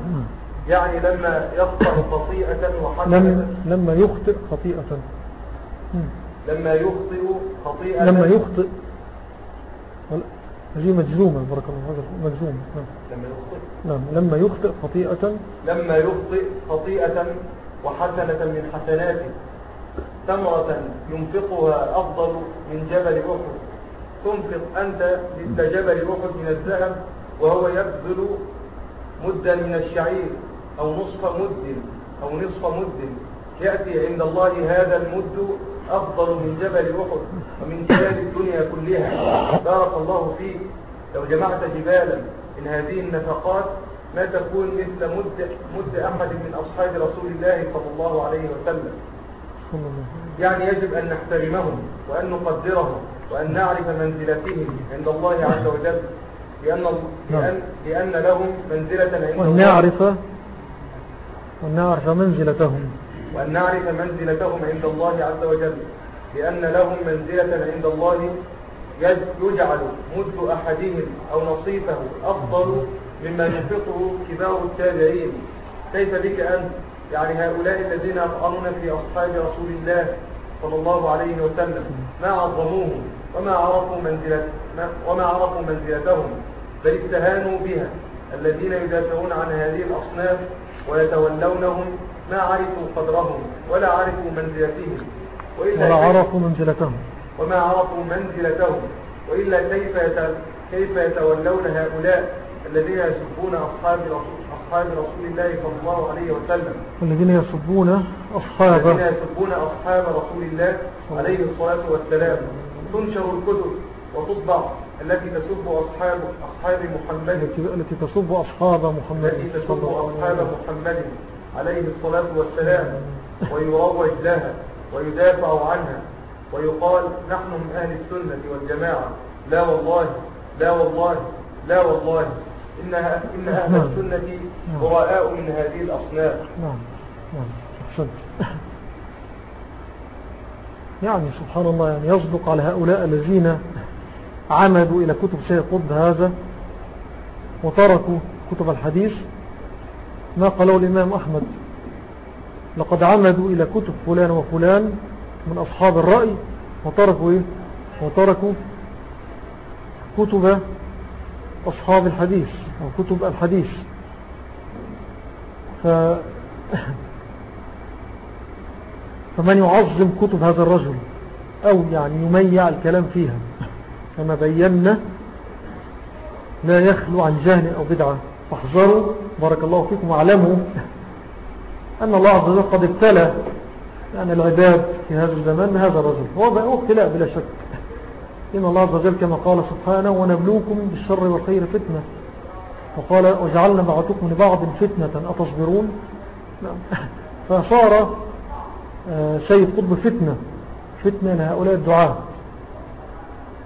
يعني لما يخطأ خطيئة وحسنة. لما يخطئ خطيئة. لما يخطئ خطيئة. لما يخطئ. هذه مجزومة بارك الله هذا مجزومة نعم. لما يخطئ. نعم لما يخطئ خطيئة. لما يخطئ خطيئة وحسنة من حسناته ثمرة ينفقها أفضل من جبل أحد. تنفق أنت مثل جبل أحد من الذهب وهو يبذل مدا من الشعير أو نصف مد أو نصف مد. يأتي عند الله هذا المد أفضل من جبل أحد ومن جبال الدنيا كلها. بارك الله فيك. لو جمعت جبالا من هذه النفقات ما تكون مثل مد, مد أحد من أصحاب رسول الله صلى الله عليه وسلم. يعني يجب أن نحترمهم وأن نقدرهم وأن نعرف منزلتهم عند الله عز وجل. لأن, لأن, لأن لهم منزلة عند الله. وأن نعرف وأن نعرف منزلتهم. وأن نعرف منزلتهم عند الله عز وجل لأن لهم منزلة عند الله يجعل مد أحدهم أو نصيفه أفضل مما ينفقه كبار التابعين. كيف بك أنت؟ يعني هؤلاء الذين يطعنون في أصحاب رسول الله صلى الله عليه وسلم ما عظموهم وما عرفوا, منزلت وما عرفوا منزلتهم بل استهانوا بها. الذين يدافعون عن هذه الأصناف ويتولونهم ما عرفوا قدرهم ولا عرفوا منزلتهم وإلا ولا عرفوا منزلتهم. وما عرفوا منزلتهم وإلا كيف كيف يتولون هؤلاء الذين يسبون أصحاب رسول أصحاب رسول الله صلى الله عليه وسلم. والذين يسبون أصحاب الذين يسبون أصحاب رسول الله عليه الصلاة والسلام. تنشر الكتب وتطبع التي تسب أصحاب أصحاب محمد. التي تسب أصحاب محمد التي تسب أصحاب محمد. عليه الصلاة والسلام ويروج لها ويدافع عنها ويقال نحن من أهل السنة والجماعة. لا والله لا والله لا والله. إنها إن أهل نعم. السنة براء من هذه الأصناف. نعم. نعم. يعني سبحان الله يعني يصدق على هؤلاء الذين عمدوا إلى كتب سيد قطب هذا وتركوا كتب الحديث. ما قاله الإمام أحمد. لقد عمدوا إلى كتب فلان وفلان من أصحاب الرأي وتركوا إيه؟ وتركوا كتب أصحاب الحديث أو كتب الحديث. ف... فمن يعظم كتب هذا الرجل أو يعني يميع الكلام فيها. كما بينا لا يخلو عن جهل أو بدعة. فاحذروا. بارك الله فيكم واعلموا أن الله عز وجل قد ابتلى يعني العباد في هذا الزمان هذا الرجل. هو ابتلاء بلا شك. إن الله عز وجل كما قال سبحانه ونبلوكم بالشر والخير فتنة. وقال وجعلنا بعضكم لبعض فتنة. أتصبرون؟ نعم. فصار آه، سيد قطب فتنة فتنة لهؤلاء الدعاء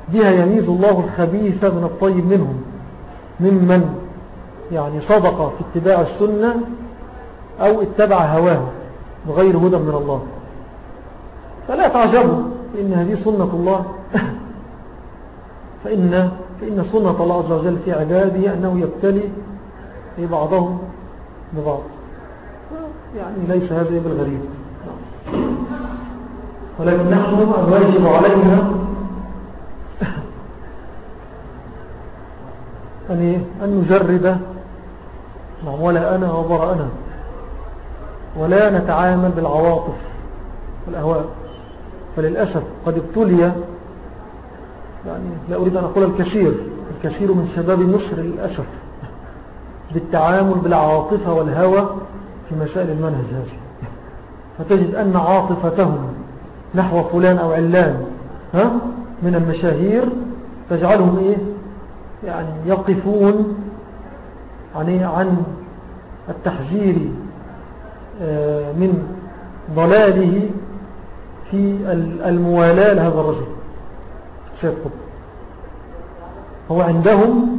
بها يميز الله الخبيث من الطيب منهم. ممن يعني صدق في اتباع السنة أو اتبع هواه بغير هدى من الله. فلا تعجبوا إن هذه سنة الله. فإن, فإن سنة الله عز وجل في عباده أنه يبتلي بعضهم ببعض. يعني ليس هذا بالغريب ولكن نحن الواجب علينا أن نجرد نعم ولا أنا وبرأنا ولا نتعامل بالعواطف والأهواء. فللأسف قد ابتلي يعني لا أريد أن أقول الكثير الكثير من شباب مصر للأسف بالتعامل بالعاطفة والهوى في مسائل المنهج هذه فتجد أن عاطفتهم نحو فلان أو علان ها من المشاهير تجعلهم إيه؟ يعني يقفون عن التحذير آه، من ضلاله في الموالاة لهذا الرجل. سيد هو عندهم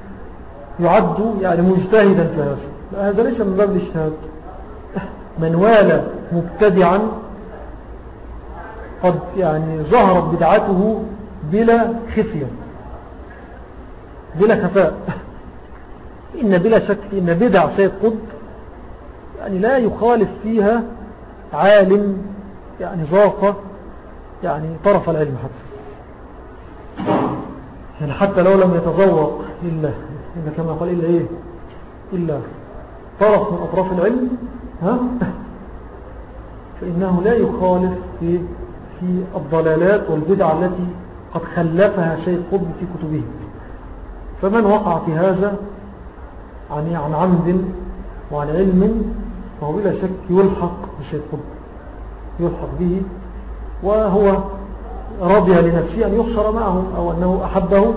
يعد يعني مجتهدا في هذا. هذا ليس من باب الاجتهاد. من والى مبتدعا قد يعني ظهرت بدعته بلا خفية بلا خفاء. إن بلا شك إن بدع سيد قطب يعني لا يخالف فيها عالم يعني ذاق يعني طرف العلم حتى. يعني حتى لو لم يتذوق إلا, إلا كما قال إلا إيه؟ إلا طرف من أطراف العلم ها؟ فإنه لا يخالف في, في الضلالات والبدع التي قد خلفها شيء قطب في كتبه. فمن وقع في هذا عن, عن عمد وعن علم فهو بلا شك يلحق بشيء قطب يلحق به وهو رضي لنفسه أن يحشر معه أو أنه أحبه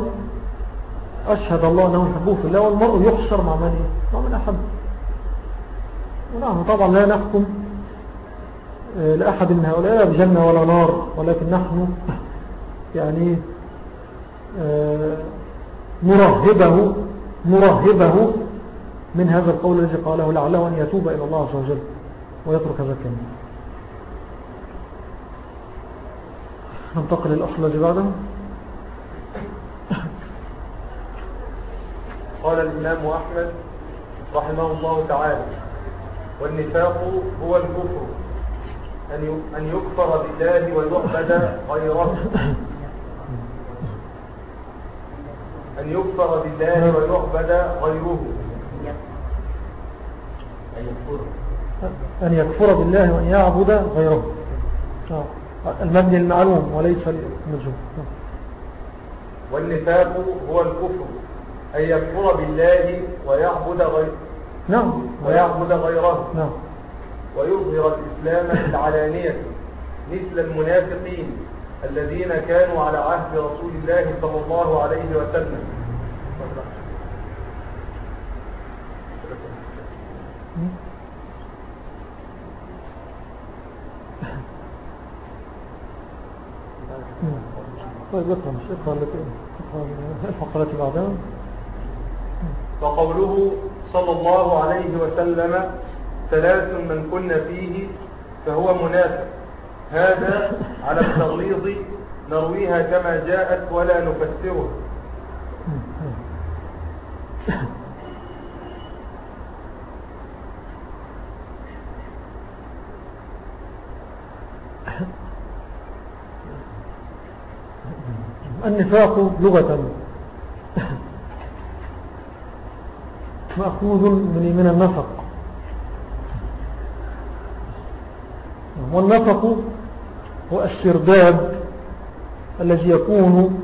أشهد الله أنه يحبه في الله والمرء يحشر مع من؟ مع من أحب ونحن طبعا لا نحكم آه، لأحد من هؤلاء لا بجنة ولا نار ولكن نحن يعني آه، نرهبه نرهبه من هذا القول الذي قاله لعله أن يتوب إلى الله عز وجل ويترك هذا الكلام ننتقل للأخ الذي بعده. قال الإمام أحمد رحمه الله تعالى والنفاق هو الكفر أن يكفر بالله ويعبد غيره. أن يكفر بالله ويعبد غيره. أن يكفر. بالله وأن يعبد غيره. آه. المبني المعلوم وليس المجهول. والنفاق هو الكفر. أن يكفر بالله ويعبد غيره نعم. ويعبد غيره. نعم. ويظهر الإسلام بالعلانية مثل المنافقين الذين كانوا على عهد رسول الله صلى الله عليه وسلم. طيب اقرأ مش اقرأ التي الفقرة التي بعدها وقوله صلى الله عليه وسلم ثلاث من كن فيه فهو منافق. هذا على التغليظ نرويها كما جاءت ولا نفسرها النفاق لغة. مأخوذ من من النفق. والنفق هو السرداب الذي يكون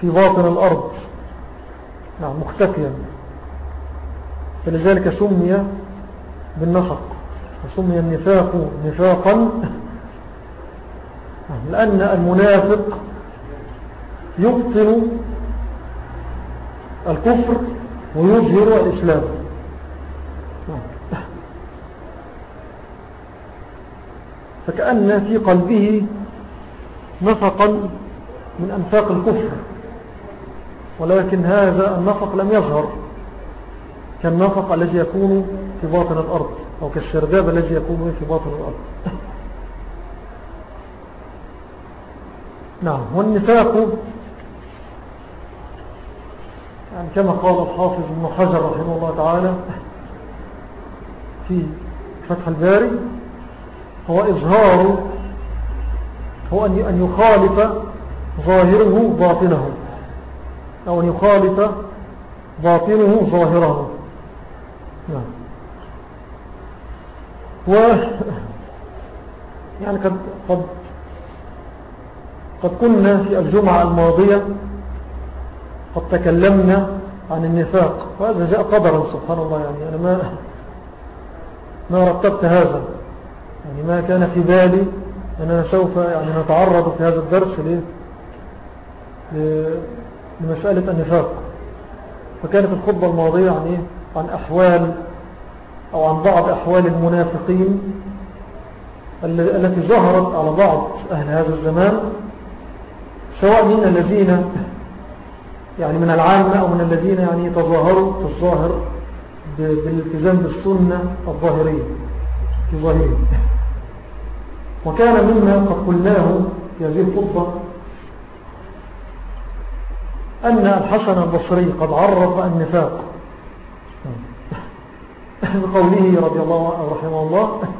في باطن الأرض. نعم مختفيا. فلذلك سمي بالنفق. وسمي النفاق نفاقا. لأن المنافق يبطن الكفر ويظهر الإسلام. فكأن في قلبه نفقا من أنفاق الكفر ولكن هذا النفق لم يظهر كالنفق الذي يكون في باطن الأرض. أو كالسرداب الذي يكون في باطن الأرض. نعم والنفاق يعني كما قال الحافظ ابن حجر رحمه الله تعالى في فتح الباري هو إظهار هو أن يخالف ظاهره باطنه أو أن يخالف باطنه ظاهره. نعم. و يعني قد, قد, قد كنا في الجمعة الماضية قد تكلمنا عن النفاق وهذا جاء قدرا سبحان الله يعني أنا ما ما رتبت هذا. يعني ما كان في بالي أننا سوف يعني نتعرض في هذا الدرس لمسألة النفاق. فكانت الخطبة الماضية يعني عن أحوال أو عن بعض أحوال المنافقين التي ظهرت على بعض أهل هذا الزمان سواء من الذين يعني من العامة أو من الذين يعني تظاهروا في الظاهر بالالتزام بالسنة الظاهرية في وكان مما قد قلناه في هذه الخطبة أن الحسن البصري قد عرف النفاق. بقوله رضي الله عنه رحمه الله.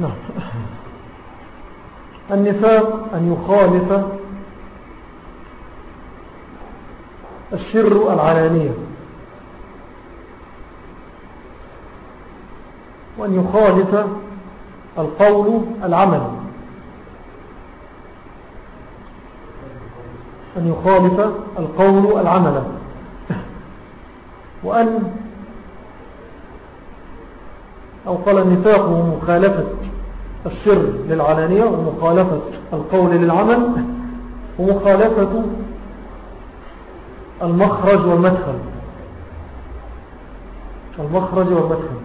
نعم. النفاق أن يخالف السر العلانية. وأن يخالف القول العمل أن يخالف القول العمل. وأن أو قال النفاق هو مخالفة السر للعلانية ومخالفة القول للعمل ومخالفة المخرج والمدخل. المخرج والمدخل.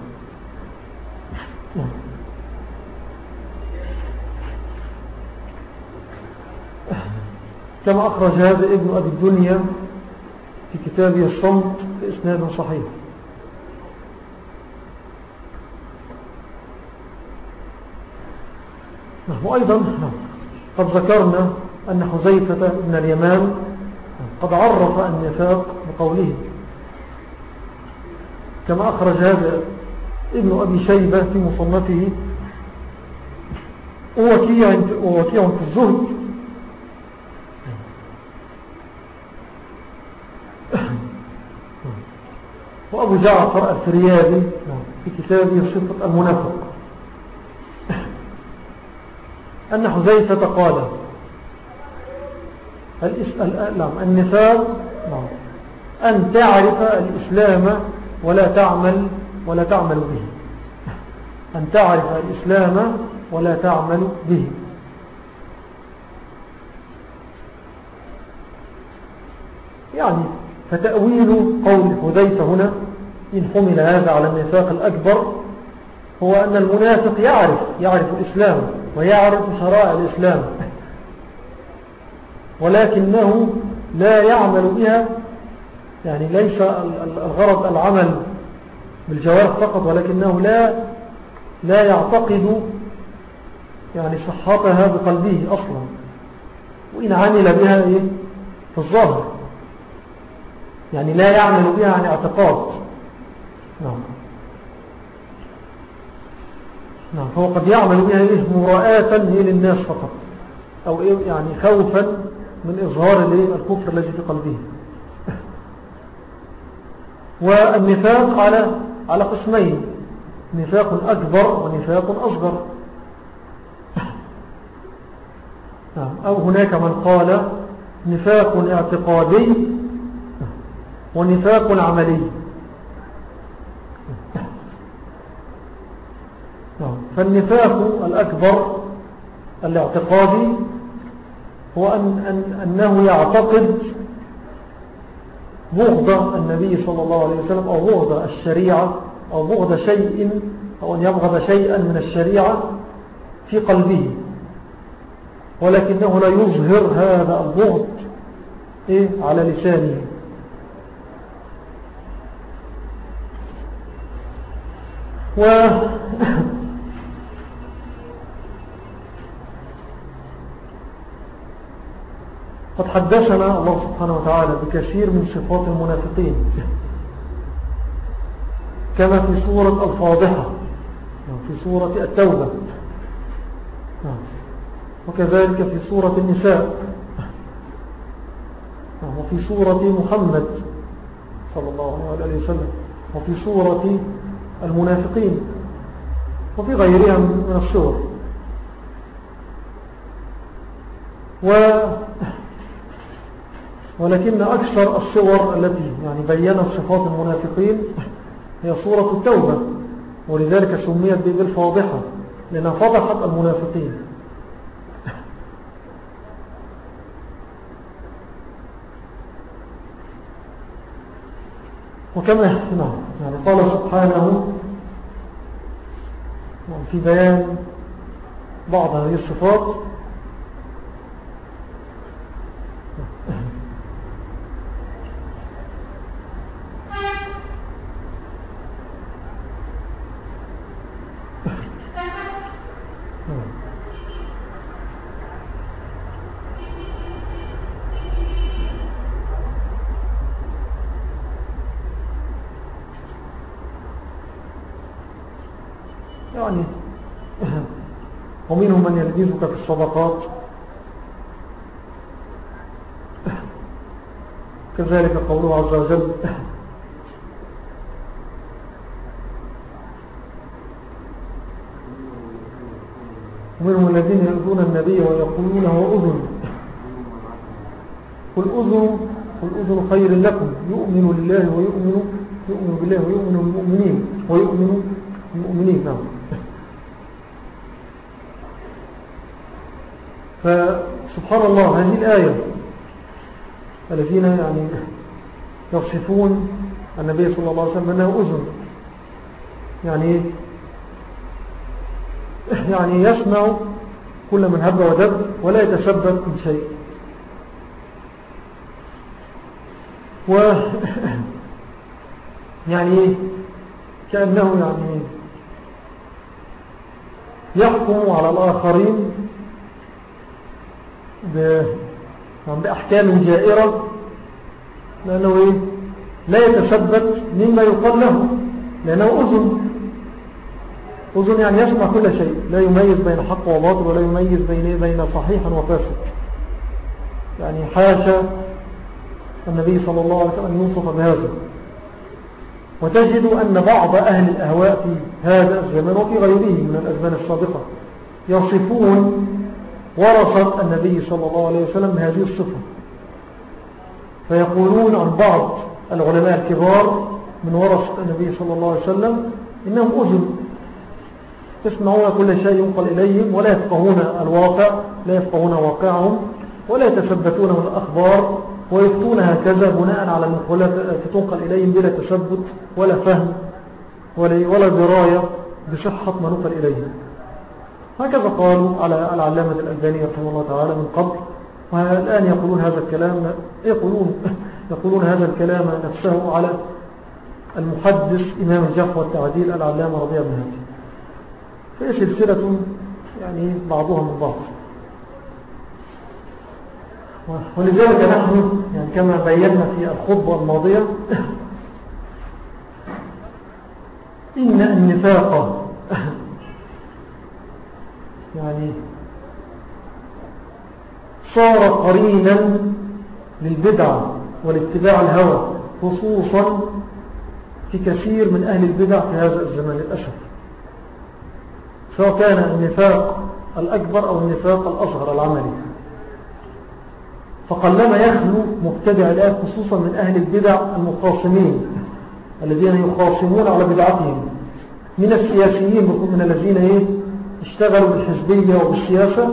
كما أخرج هذا ابن أبي الدنيا في كتابه الصمت بإسناد صحيح. نعم وأيضا قد ذكرنا أن حزيفة بن اليمان قد عرف النفاق بقوله. كما أخرج هذا ابن أبي شيبة في مصنفه ووكيع في الزهد وأبو جعفر الفريابي في كتابه صفة المنافق. أن حزيفة قال نعم النفاق أن تعرف الإسلام ولا تعمل ولا تعمل به. أن تعرف الإسلام ولا تعمل به. يعني فتأويل قول حذيفة هنا إن حمل هذا على النفاق الأكبر هو أن المنافق يعرف يعرف الإسلام ويعرف شرائع الإسلام ولكنه لا يعمل بها يعني ليس الغرض العمل بالجوارح فقط ولكنه لا لا يعتقد يعني صحتها بقلبه أصلا وإن عمل بها إيه؟ في الظاهر. يعني لا يعمل بها عن اعتقاد. نعم. نعم فهو قد يعمل بها إيه؟ مراءة للناس فقط أو إيه؟ يعني خوفا من إظهار الكفر الذي في قلبه. والنفاق على على قسمين نفاق أكبر ونفاق أصغر. نعم. أو هناك من قال نفاق اعتقادي ونفاق عملي. فالنفاق الأكبر الاعتقادي هو أن أن أنه يعتقد بغض النبي صلى الله عليه وسلم أو بغض الشريعة أو بغض شيء أو أن يبغض شيئا من الشريعة في قلبه. ولكنه لا يظهر هذا البغض إيه؟ على لسانه. و قد حدثنا الله سبحانه وتعالى بكثير من صفات المنافقين كما في سورة الفاضحة في سورة التوبة وكذلك في سورة النساء وفي سورة محمد صلى الله عليه وسلم وفي سورة المنافقين وفي غيرها من السور و ولكن أكثر الصور التي يعني بيّنت صفات المنافقين هي صورة التوبة ولذلك سميت بالفاضحة لأنها فضحت المنافقين. وكما نعم يعني قال سبحانه نعم، في بيان بعض هذه الصفات يلبسك في الصدقات. كذلك قوله عز وجل ومنهم الذين يؤذون النبي ويقولون هو أذن. قل أذن قل أذن خير لكم. يؤمن لله ويؤمن يؤمن بالله ويؤمن بالمؤمنين ويؤمن المؤمنين نعم. فسبحان الله هذه الآية الذين يعني يصفون النبي صلى الله عليه وسلم أنه أذن. يعني يعني يسمع كل من هب ودب ولا يتسبب بشيء و يعني كأنه يعني يحكم على الآخرين بأحكام جائرة لأنه إيه؟ لا يتثبت مما يقال له لأنه أذن. أذن يعني يسمع كل شيء لا يميز بين حق وباطل ولا يميز بين, بين صحيح وفاسد. يعني حاشا النبي صلى الله عليه وسلم يوصف بهذا. وتجد أن بعض أهل الأهواء في هذا الزمن وفي غيره من الأزمان السابقة يصفون ورثة النبي صلى الله عليه وسلم بهذه الصفة. فيقولون عن بعض العلماء الكبار من ورثة النبي صلى الله عليه وسلم إنهم أذن. يسمعون كل شيء ينقل إليهم ولا يفقهون الواقع لا يفقهون واقعهم ولا يتثبتون من الأخبار ويفتون هكذا بناء على المقولات التي تنقل إليهم بلا تثبت ولا فهم ولا دراية بصحة ما نقل إليهم. هكذا قالوا على العلامة الألباني رحمه الله تعالى من قبل والآن يقولون هذا الكلام يقولون, يقولون هذا الكلام نفسه على المحدث إمام الجرح والتعديل العلامة رضي بن هاتي فهي سلسلة يعني بعضها من بعض. ولذلك نحن يعني كما بينا في الخطبة الماضية إن النفاق يعني صار قرينا للبدعة والاتباع الهوى خصوصا في كثير من أهل البدع في هذا الزمان للأسف. سواء كان النفاق الأكبر أو النفاق الأصغر العملي. فقلما يخلو مبتدع الآن خصوصا من أهل البدع المخاصمين الذين يخاصمون على بدعتهم من السياسيين من الذين إيه؟ اشتغلوا بالحزبية وبالسياسة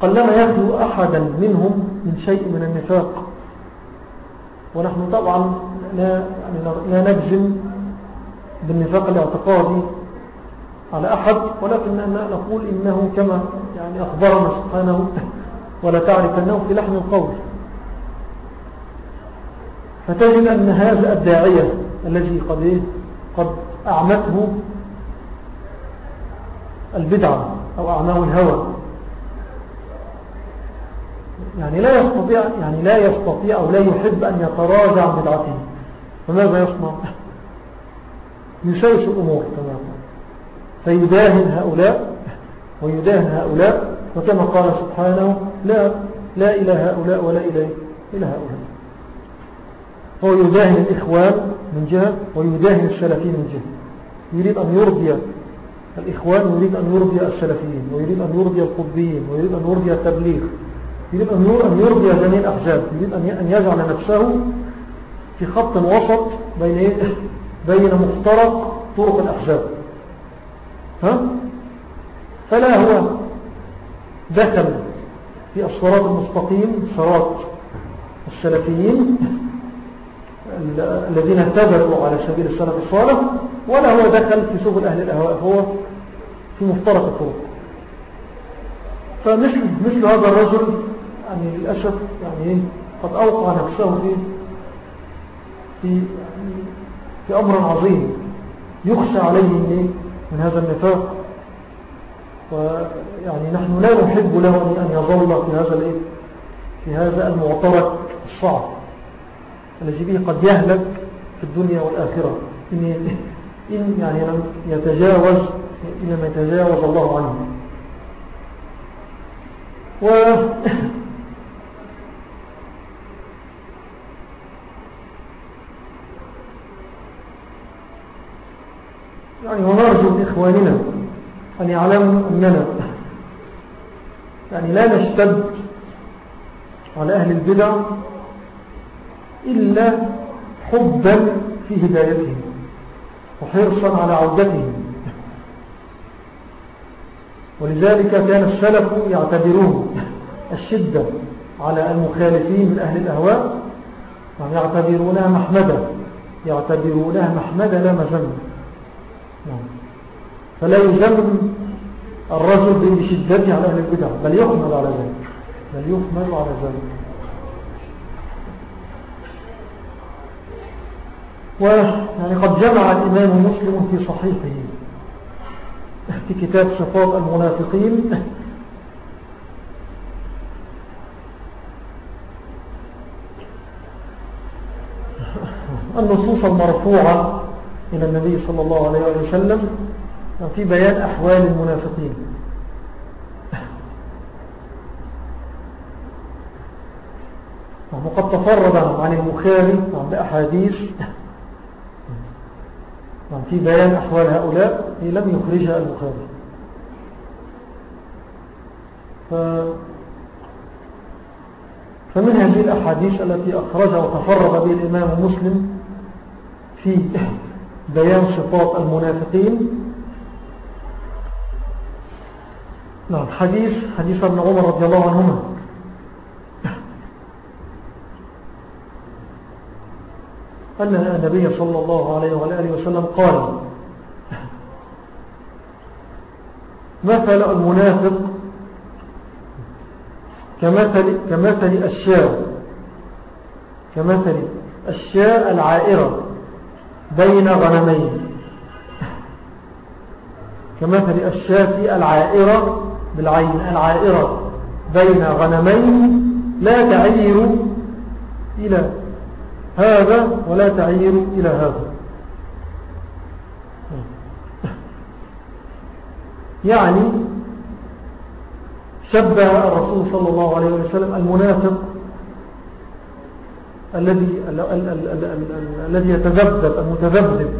قلما يخلو أحدا منهم من شيء من النفاق ونحن طبعا لا, يعني لا نجزم بالنفاق الاعتقادي على أحد ولكن نقول إنه كما يعني أخبرنا سبحانه ولا تعرف أنه في لحن القول فتجد أن هذا الداعية الذي قد, إيه؟ قد أعمته البدعة أو أعماه الهوى. يعني لا يستطيع يعني لا يستطيع أو لا يحب أن يتراجع عن بدعته. فماذا يصنع؟ يسوس الأمور كما فيداهن هؤلاء ويداهن هؤلاء وكما قال سبحانه لا لا إلى هؤلاء ولا إلى إلى هؤلاء. هو يداهن الإخوان من جهة ويداهن السلفين من جهة. يريد أن يرضي الإخوان يريد أن يرضي السلفيين ويريد أن يرضي القطبيين ويريد أن يرضي التبليغ يريد أن يرضي جميع الأحزاب يريد أن يجعل نفسه في خط وسط بين إيه؟ بين مفترق طرق الأحزاب ها؟ فلا هو دخل في الصراط المستقيم صراط السلفيين الذين اتبعوا على سبيل السلف الصالح ولا هو دخل في سبل أهل الأهواء هو في مفترق الطرق. فمثل مثل هذا الرجل يعني للأسف يعني قد أوقع نفسه في في, في أمر عظيم يخشى عليه من هذا النفاق. ويعني نحن لا نحب له أن يظل في هذا في هذا المعترك الصعب. الذي به قد يهلك في الدنيا والآخرة. إن, إن يعني لم يتجاوز إنما يتجاوز الله عنه. و يعني ونرجو إخواننا أن يعلموا أننا يعني لا نشتد على أهل البدع إلا حبا في هدايتهم وحرصا على عودتهم. ولذلك كان السلف يعتبرون الشدة على المخالفين من أهل الأهواء يعتبرونها محمدة يعتبرونها محمدة لا مذنب. نعم. فلا يزم الرجل بشدته على أهل البدع بل يحمل على ذلك بل يحمل على ذلك. ويعني قد جمع الإمام مسلم في صحيحه. في كتاب صفات المنافقين. النصوص المرفوعة إلى النبي صلى الله عليه وسلم في بيان أحوال المنافقين. وقد تفرد عن البخاري بأحاديث في بيان أحوال هؤلاء لم يخرجها البخاري. ف فمن هذه الأحاديث التي أخرجها وتفرد به الإمام مسلم في بيان صفات المنافقين. نعم حديث حديث ابن عمر رضي الله عنهما. أن النبي صلى الله عليه وآله وسلم قال مثل المنافق كمثل, كمثل الشاء كمثل الشاء العائرة بين غنمين. كمثل الشاة العائرة بالعين العائرة بين غنمين لا تعير إلى هذا ولا تعير إلى هذا. يعني شبه الرسول صلى الله عليه وسلم المنافق الذي الذي يتذبذب المتذبذب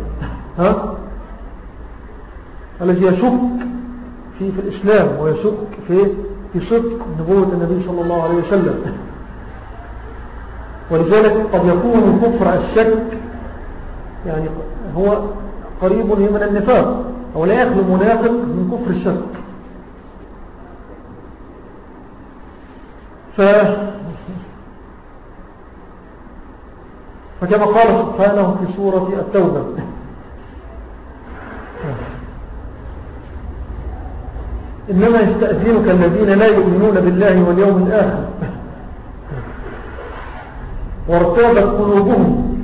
ها؟ الذي يشك في في الإسلام ويشك في في صدق نبوة النبي صلى الله عليه وسلم. ولذلك قد يكون كفر الشك يعني هو قريب من النفاق أو لا يخلو منافق من كفر الشك. ف فكما قال سبحانه في سورة التوبة. إنما يستأذنك الذين لا يؤمنون بالله واليوم الآخر. وارتابت قلوبهم.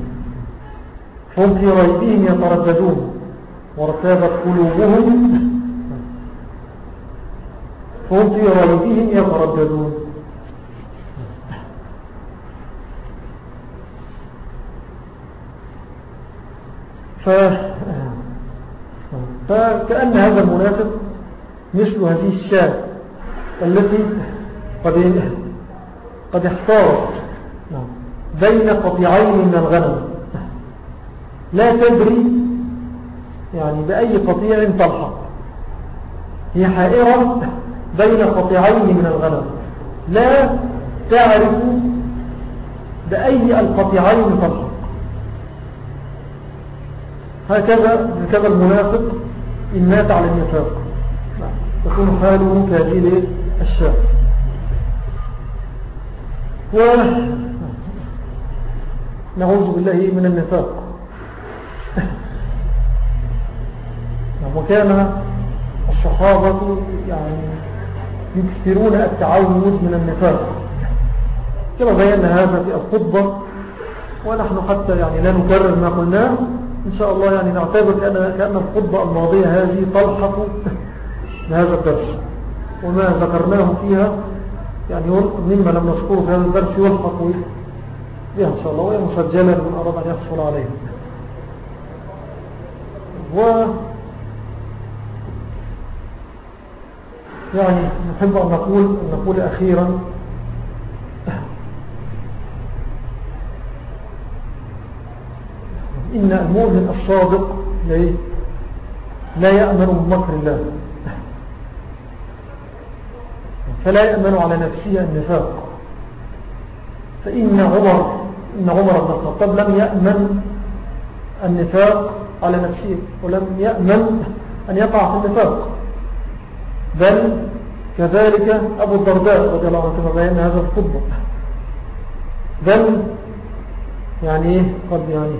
هم في ريبهم يترددون. وارتابت قلوبهم. هم في ريبهم يترددون. ف... فكأن هذا المنافق مثل هذه الشاة التي قد قد احتارت بين قطيعين من الغنم. لا تدري يعني بأي قطيع تلحق. هي حائرة بين قطيعين من الغنم. لا تعرف بأي القطيعين تلحق. هكذا هكذا المنافق إن مات على النفاق. تكون حاله كهذه الشاب نعوذ بالله من النفاق. وكان الصحابة يعني يكثرون التعوذ من النفاق. كما بينا هذا في الخطبة ونحن حتى يعني لا نكرر ما قلناه. إن شاء الله يعني نعتبر كأن الخطبة الماضية هذه تلحق بهذا الدرس. وما ذكرناه فيها يعني مما لم نذكره في هذا الدرس يلحق إن شاء الله وهي مسجلة من أراد أن يحصل عليها. و يعني نحب أن نقول, أن نقول أخيرا. إن المؤمن الصادق لا يأمن من مكر الله. فلا يأمن على نفسه النفاق. فإن عمر إن عمر بن الخطاب لم يأمن النفاق على نفسه ولم يأمن أن يقع في النفاق. بل كذلك أبو الدرداء رضي الله عنه كما بينا هذا الخطبة بل يعني قد يعني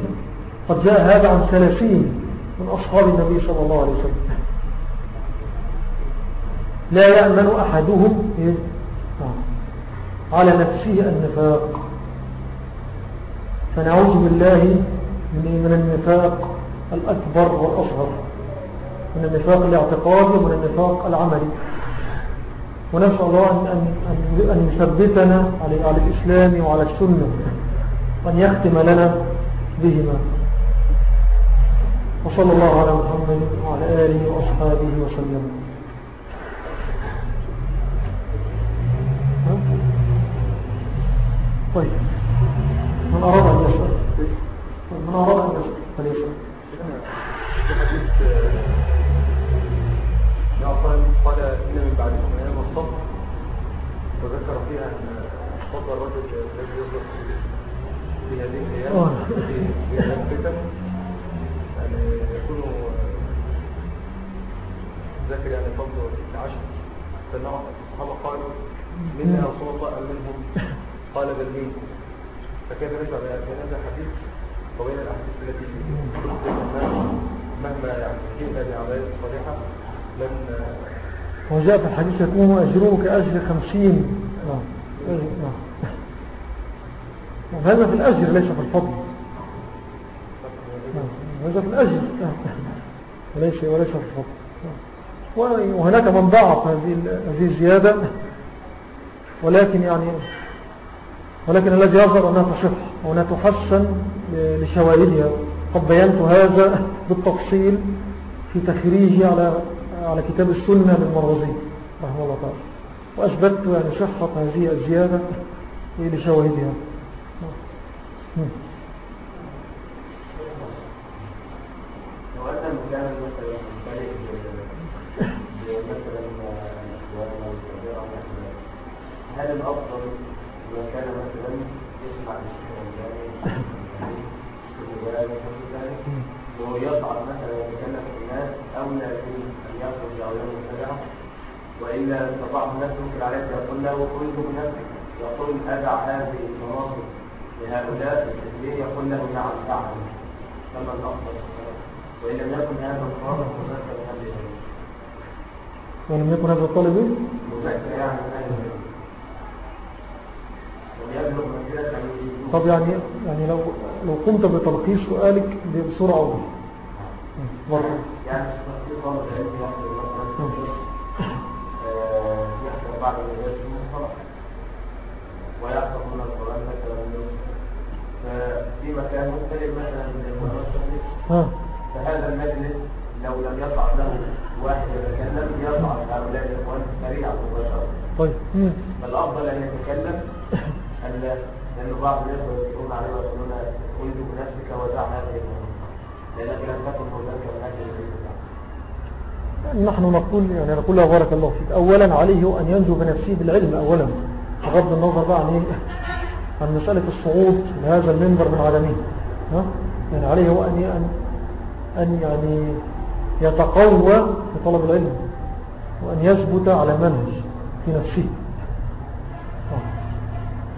قد جاء هذا عن ثلاثين من أصحاب النبي صلى الله عليه وسلم. لا يأمن أحدهم على نفسه النفاق. فنعوذ بالله من النفاق الأكبر والأصغر من النفاق الاعتقادي ومن النفاق العملي. ونسأل الله أن, أن, أن يثبتنا على, على الإسلام وعلى السنة وأن يختم لنا بهما. وصلى الله على محمد وعلى آله وأصحابه وسلم. طيب. من أراد أن يسأل من أراد أن يسأل فليسأل قال إن من بعدكم أيام الصبر وذكر فيها أن فضل الرجل الذي يصدق في هذه الأيام في هذه الفتن يعني يكون ذاكر يعني فضل العشر فالنوع الصحابة قالوا منا رسول الله قال منهم قال بل منكم فكيف نجمع بين هذا الحديث وبين الأحاديث التي مهما يعني جئنا بعملية صالحة لن وجاء في الحديث يكون أجره كأجر خمسين. نعم نعم هذا في الأجر ليس في الفضل. نعم. هذا في الأجر. وليس وليس في الفضل. وهناك من ضعف هذه هذه الزيادة ولكن يعني ولكن الذي يظهر أنها تصح وأنها تحسن لشواهدها قد بينت هذا بالتفصيل في تخريجي على على كتاب السنة للمروزي رحمه الله تعالى. وأثبتت يعني صحة هذه الزيادة لشواهدها هل الأفضل إذا كان يصعد مثلا يتكلم في الناس لا يجوز أن يخرج أو يوم وإلا استطاع نفسه ممكن عليه يقول له قلت بنفسك يقول أدع هذه المناصب لهؤلاء التسليم يقول له نعم فعل كما الأفضل وإن لم يكن هذا الطالب مذكر هذه ولم يكن هذا الطالب مذكر يعني طب يعني يعني لو لو قمت بتلخيص سؤالك بسرعة يعني تلخيص طالب العلم يحضر يحضر بعد الجلسة المصطلح ويحفظ من القرآن مثلا ففي مكان مختلف مثلا من المناسبة فهذا المجلس لو لم يصعد له واحد يتكلم يصعد هؤلاء الاخوان سريعا مباشرة طيب فالافضل ان يتكلم ان لأن بعض الاخوه يقولون عليه ويقولون قل بنفسك ودع هذه نحن نقول يعني نقول بارك الله فيك. اولا عليه أن ينجو بنفسه بالعلم اولا. بغض النظر بقى عن إيه؟ عن مسألة الصعود لهذا المنبر من عدمه؟ يعني عليه هو أن, أن يعني يتقوى في طلب العلم وأن يثبت على منهج في نفسه.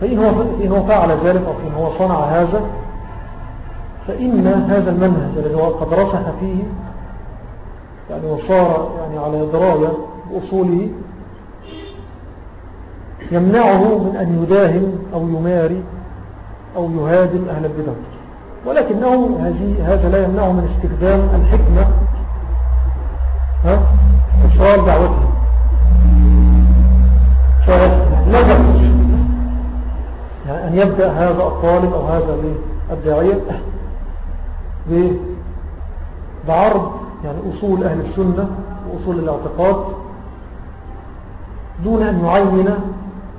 فإن هو, فإن هو فعل ذلك أو فإن هو صنع هذا فإن هذا المنهج الذي هو قد رسخ فيه يعني وصار يعني على دراية بأصوله يمنعه من أن يداهم أو يماري أو يهادم أهل البدع. ولكنه هذا لا يمنعه من استخدام الحكمة إصرار دعوته. فلا يعني أن يبدأ هذا الطالب أو هذا الداعية. بعرض يعني أصول أهل السنة وأصول الاعتقاد دون أن يعين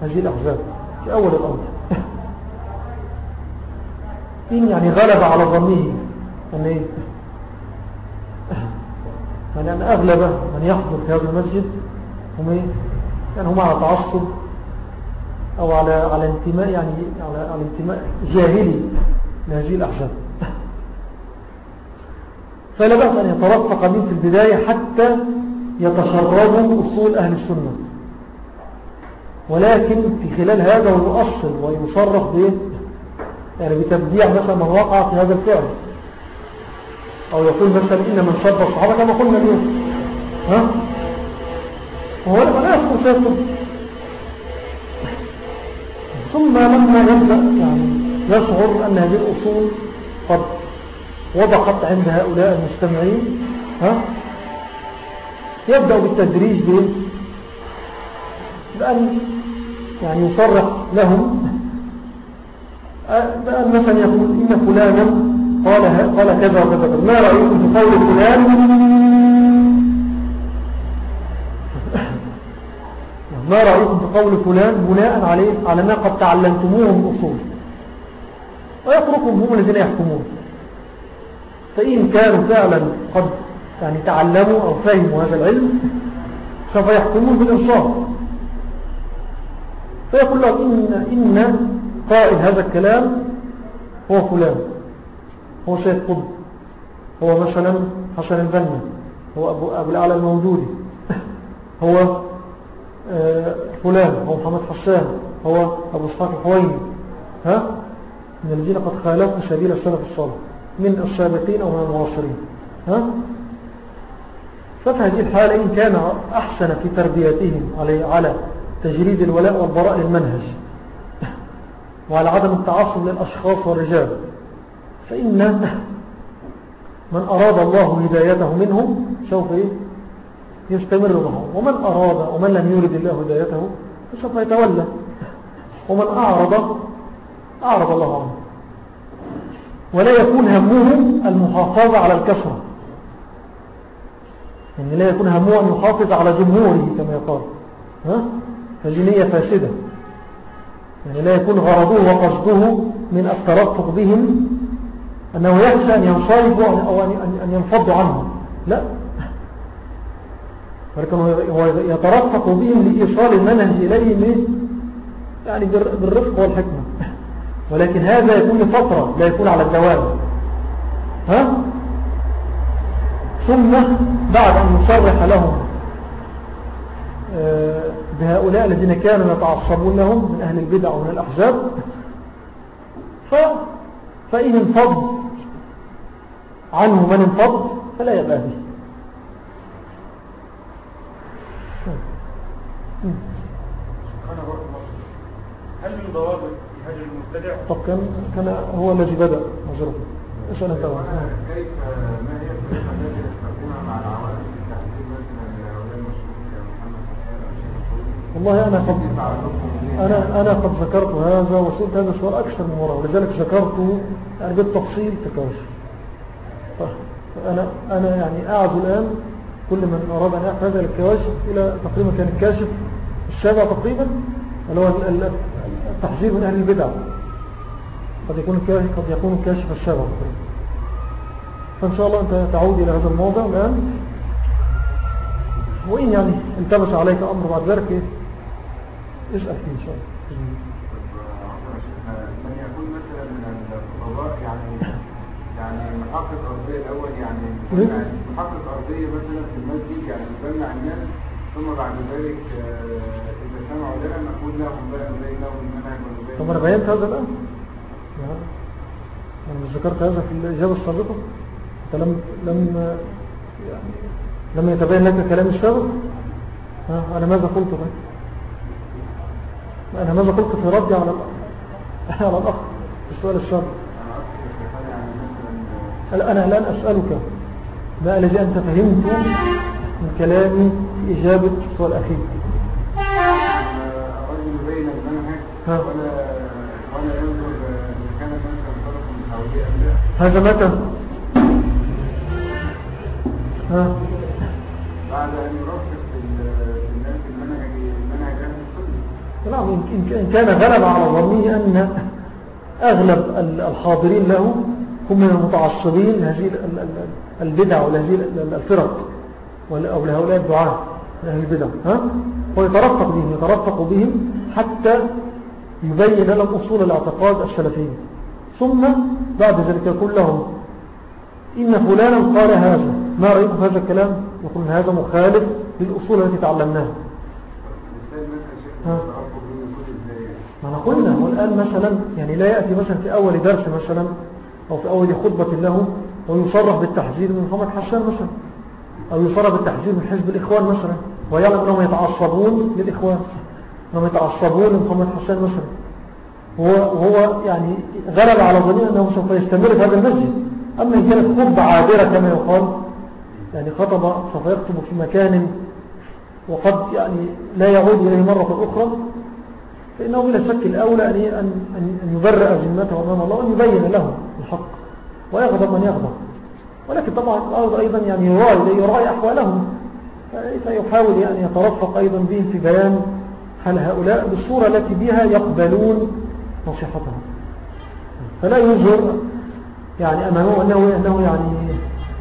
هذه الأحزاب. في أول الأمر. إن يعني غلب على ظنه أن إيه؟ يعني أن أغلب من يحضر في هذا المسجد هم إيه؟ يعني هم على تعصب أو على على انتماء يعني على, على انتماء جاهلي لهذه الأحزاب. فلا بأس أن يترفق من في البداية حتى يتشربوا أصول أهل السنة. ولكن في خلال هذا ويؤصل ويصرح به يعني بتبديع مثلا من وقع في هذا الفعل. أو يقول مثلا إن من شرب الصحابة كما قلنا اليوم. ها؟ وهو لا يذكر سيكون ثم لما يبدأ يعني يشعر أن هذه الأصول قد وضحت عند هؤلاء المستمعين ها؟ يبدأ بالتدريج بأن يعني يصرح لهم بأن مثلا يقول إن فلانا قال, قال كذا وكذا ما رأيكم في قول فلان؟ ما رأيكم في قول فلان بناء عليه؟ على ما قد تعلمتموه من أصول. ويتركهم هم الذين يحكمون. فإن كانوا فعلا قد يعني تعلموا أو فهموا هذا العلم سوف يحكمون بالإنصاف. فيقول لهم إن, إن قائل هذا الكلام هو فلان هو سيد قطب هو مثلا حسن البنا هو أبو, أبو الأعلى الموجودي هو آه، فلان هو محمد حسان هو أبو إسحاق الحويني. ها؟ من الذين قد خالفوا سبيل السلف الصالح. من السابقين أو من المعاصرين ففي هذه الحالة إن كان أحسن في تربيتهم على تجريد الولاء والبراء للمنهج. وعلى عدم التعصب للأشخاص والرجال. فإن من أراد الله هدايته منهم سوف؟ يستمر معه ومن أراد ومن لم يرد الله هدايته فسوف يتولى. ومن أعرض أعرض الله عنه. ولا يكون همه المحافظة على الكسرة. يعني لا يكون همه أن يحافظ على جمهوره كما يقال؟ هذه نية فاسدة. يعني لا يكون غرضه وقصده من الترفق بهم أنه يخشى أن ينصرفوا أو أن ينفضوا عنه. لا. ولكن هو يترفق بهم لإيصال المنهج إليهم يعني بالرفق والحكمة. ولكن هذا يكون لفترة لا يكون على الدوام. ها؟ ثم بعد أن نصرح لهم آه، بهؤلاء الذين كانوا يتعصبون لهم من أهل البدع ومن الأحزاب ف... فإن انفض عنه من انفض فلا يبقى به هل من ضوابط؟ طب كان, كان هو الذي بدأ مجرد. اسأل أنت. كيف ما هي التي مع العوالم والله أنا قد أنا أنا قد ذكرت هذا وسئلت هذا السؤال أكثر من مرة ولذلك ذكرته يعني بالتفصيل في كاشف أنا أنا يعني أعز الآن كل من أراد أن هذا الكواشف إلى تقريبا كان الكاشف السابع تقريبا اللي هو التحذير من أهل البدع. قد يكون قد يكون الكاشف السابع فإن شاء الله أنت تعود إلى هذا الموضع الآن. وإن يعني التبس عليك أمر بعد ذلك إيه؟ اسأل فيه إن شاء الله. من يكون مثلا من يعني يعني محقق أرضية الأول يعني محقق أرضية مثلا في المسجد يعني يجمع الناس ثم بعد ذلك طب أنا بينت هذا الآن أنا مش ذكرت هذا في الإجابة السابقة. فلم لم يعني لم يتبين لك كلام السابق؟ أنا ماذا قلت بقى؟ أنا ماذا قلت في ردي على على الأخ في السؤال السابق؟ أنا الآن أسألك ما الذي أنت فهمته من كلامي إجابة السؤال الأخير؟ الرجل بين المنهج ولا ولا ينظر إذا كان مثلا صرف من حواليه أم لا. هذا متى؟ ها. بعد أن يرسخ في الناس المنهج المنهج أهل السنة. نعم إن كان غلب على ظنه أن أغلب الحاضرين له هم من المتعصبين لهذه البدع ولهذه الفرق أو لهؤلاء الدعاء لأهل البدع. ها؟ ويترفق بهم يترفق بهم حتى يبين لهم أصول الاعتقاد السلفي ثم بعد ذلك يقول لهم إن فلانا قال هذا ما رأيكم هذا الكلام؟ يقول هذا مخالف للأصول التي تعلمناها. ما قلنا والآن مثلا يعني لا يأتي مثلا في أول درس مثلا أو في أول خطبة له ويصرح بالتحذير من محمد حسان مثلا أو يصرح بالتحذير من حزب الإخوان مثلا. ويعلم أنهم يتعصبون للإخوان. أنهم يتعصبون لمحمد حسان مثلا. وهو يعني غلب على ظنين أنه سوف يستمر في هذا المسجد. أما إن كانت خطبة عابرة كما يقال يعني خطب سوف يخطب في مكان وقد يعني لا يعود إليه مرة أخرى فإنه بلا شك الأولى أن أن يبرئ ذمته أمام الله وأن يبين له الحق ويغضب من يغضب. ولكن طبعا الأرض أيضا يعني يراعي أحوالهم. فيحاول يعني يترفق أيضا بهم في بيان حال هؤلاء بالصورة التي بها يقبلون نصيحتهم. فلا يظهر يعني أمامه أنه, أنه يعني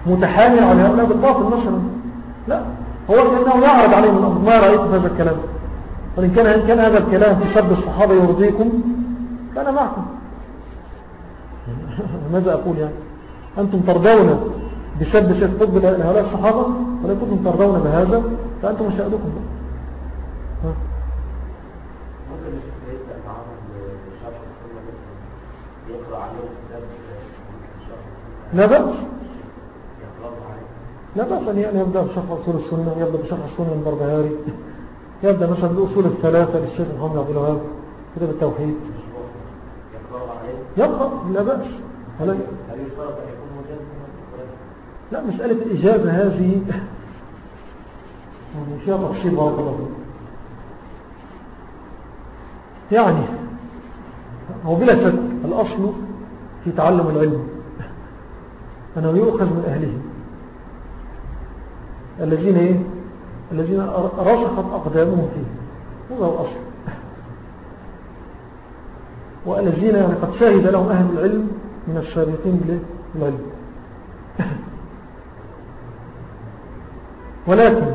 متحامل على هؤلاء بالباطل مثلا. لا. هو لأنه يعرض عليهم الأمر. ما رأيت هذا الكلام؟ وإن كان, إن كان هذا الكلام في سب الصحابة يرضيكم فأنا معكم. ماذا أقول يعني؟ أنتم ترضون بسب سيد قطب لهؤلاء الصحابة ولا كنتم ترضون بهذا؟ فأنتم مشاهدكم لا بأس. لا بأس أن يبدأ بشرح أصول السنة يبدأ بشرح السنة البربهاري يبدأ مثلا بأصول الثلاثة للشيخ محمد عبد الوهاب كتاب التوحيد. يقرأ. لا بأس. ولا لا مسألة الإجابة هذه فيها تفصيل بارك يعني هو بلا شك الأصل في تعلم العلم. أنه يؤخذ من أهله. الذين إيه؟ الذين رسخت أقدامهم فيه. هذا هو الأصل. والذين يعني قد شاهد لهم أهل العلم من السابقين بالعلم. ولكن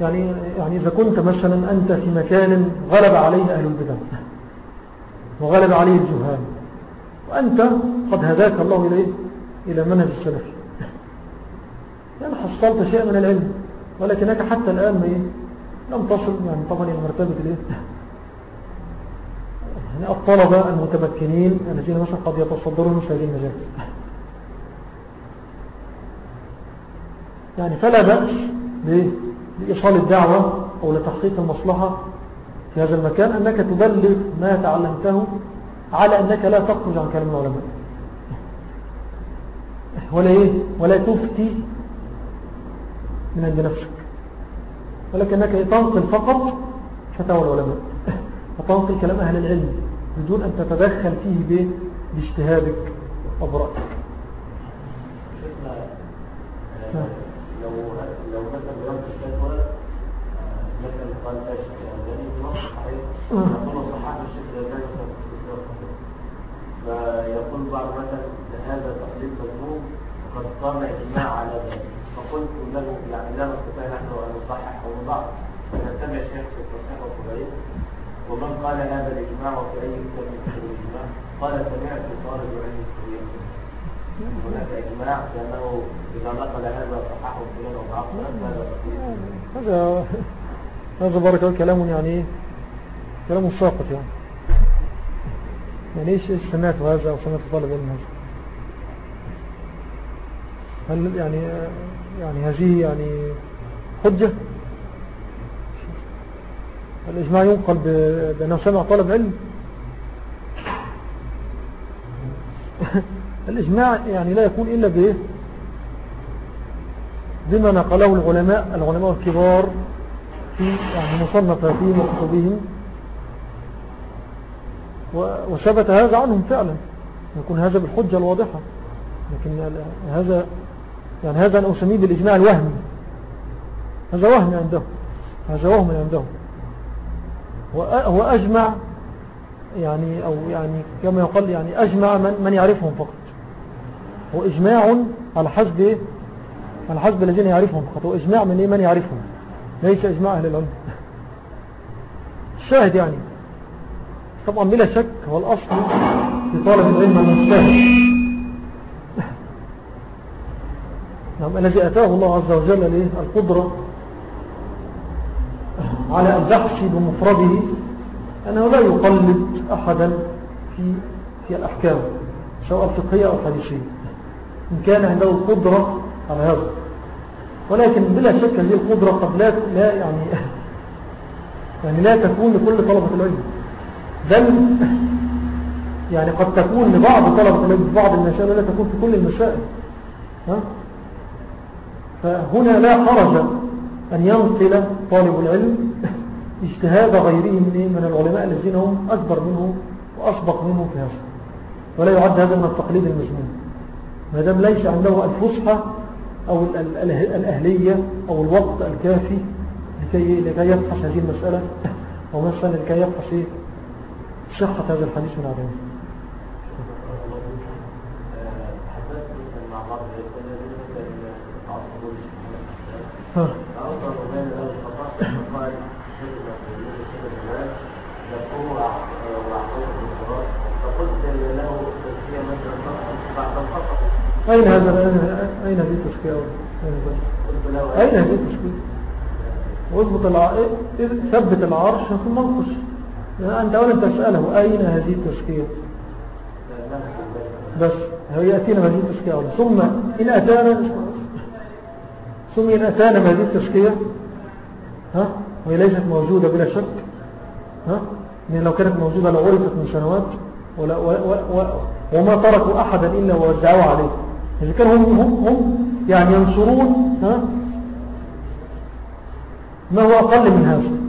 يعني, يعني إذا كنت مثلا أنت في مكان غلب عليه أهل البدع وغلب عليه الجهال وأنت قد هداك الله إليه إلى منهج السلفي يعني حصلت شيء من العلم ولكنك حتى الآن إيه؟ لم تصل يعني طبعا إلى مرتبة الإيه يعني الطلبة المتمكنين الذين مثلا قد يتصدرون مثل هذه المجالس يعني فلا بأس لإيصال الدعوة أو لتحقيق المصلحة في هذا المكان أنك تبلغ ما تعلمته على أنك لا تخرج عن كلام العلماء. ولا, إيه؟ ولا تفتي من عند نفسك. ولكنك تنقل فقط فتاوى العلماء. وتنقل كلام أهل العلم بدون أن تتدخل فيه باجتهادك وبرأيك. نعم لو لو مثلا رمز الفتوى مثلا قال الشيخ الألباني بنص صحيح يقول صحاح الشيخ الألباني فيقول بعض مثلا هذا تقليد مذموم وقد قام إجماع على ذلك. فقلت له يعني لا نستطيع نحن أن نصحح أو نضع فنتبع شيخ في التصحيح والقبائل ومن قال هذا الإجماع وفي أي كتاب من الإجماع قال سمعت طالب علم الكبير. هناك إجماع لأنه إذا نقل هذا صححه فلان وضعفه هذا هذا بارك الله كلام يعني كلام ساقط يعني. يعني إيش سمعت هذا أو سمعت طالب علم هذا؟ هل يعني يعني هذه يعني حجة؟ الإجماع ينقل بأنه سمع طالب علم؟ الإجماع يعني لا يكون إلا بإيه بما نقله العلماء العلماء الكبار في يعني مصنفاتهم وكتبهم وثبت هذا عنهم فعلا. يكون هذا بالحجة الواضحة. لكن هذا يعني هذا أنا أسميه بالإجماع الوهمي. هذا وهم عندهم. هذا وهم عندهم. وأجمع يعني أو يعني كما يقال يعني أجمع من, من يعرفهم فقط. هو إجماع على حسب إيه؟ على حسب الذين يعرفهم فقط. هو إجماع من إيه؟ من يعرفهم. ليس إجماع أهل العلم. الشاهد يعني. طبعا بلا شك هو الأصل في طالب العلم المستهد نعم الذي أتاه الله عز وجل القدرة على البحث بمفرده أنه لا يقلد أحدا في في الأحكام سواء فقهية أو حديثية إن كان عنده القدرة على هذا. ولكن بلا شك هذه القدرة قد لا, لا يعني يعني لا تكون لكل طلبة العلم. بل يعني قد تكون لبعض طلبة العلم بعض المسائل ولا تكون في كل المسائل؟ فهنا لا حرج أن ينقل طالب العلم اجتهاد غيره من العلماء الذين هم أكبر منه وأسبق منه في هذا. ولا يعد هذا من التقليد المزمون ما دام ليس عنده الفصحى أو الأهلية أو الوقت الكافي لكي يبحث هذه المسألة أو مثلا لكي يبحث صحة هذا الحديث من عدم ها. أين هذا؟ أين هذه التزكية أين هذه التزكية واضبط الع... ثبت العرش ثم انقش. أنت أولا تسأله أين هذه التزكية؟ بس هو يأتينا بهذه التزكية ثم إن أتانا ثم إن أتانا بهذه التزكية ها؟ وهي ليست موجودة بلا شك ها؟ يعني لو كانت موجودة لعرفت من سنوات ولا و و و وما تركوا أحدا إلا ووزعوا عليه. إذا كانوا هم, هم, هم يعني ينصرون ها؟ ما هو أقل من هذا؟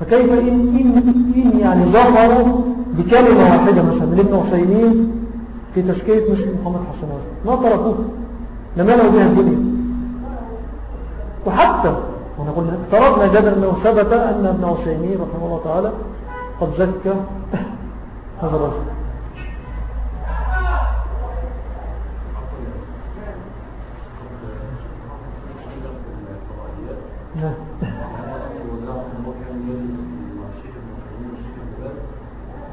فكيف إن, إن, إن يعني ظهروا بكلمة واحدة مثلا من ابن عصيمين في تشكيلة مسلم محمد حسن ما تركوه. لما لو بها الدنيا وحتى ونقول افترضنا جدا أنه ثبت أن ابن عثيمين رحمه الله تعالى قد زكى هذا الرجل. نعم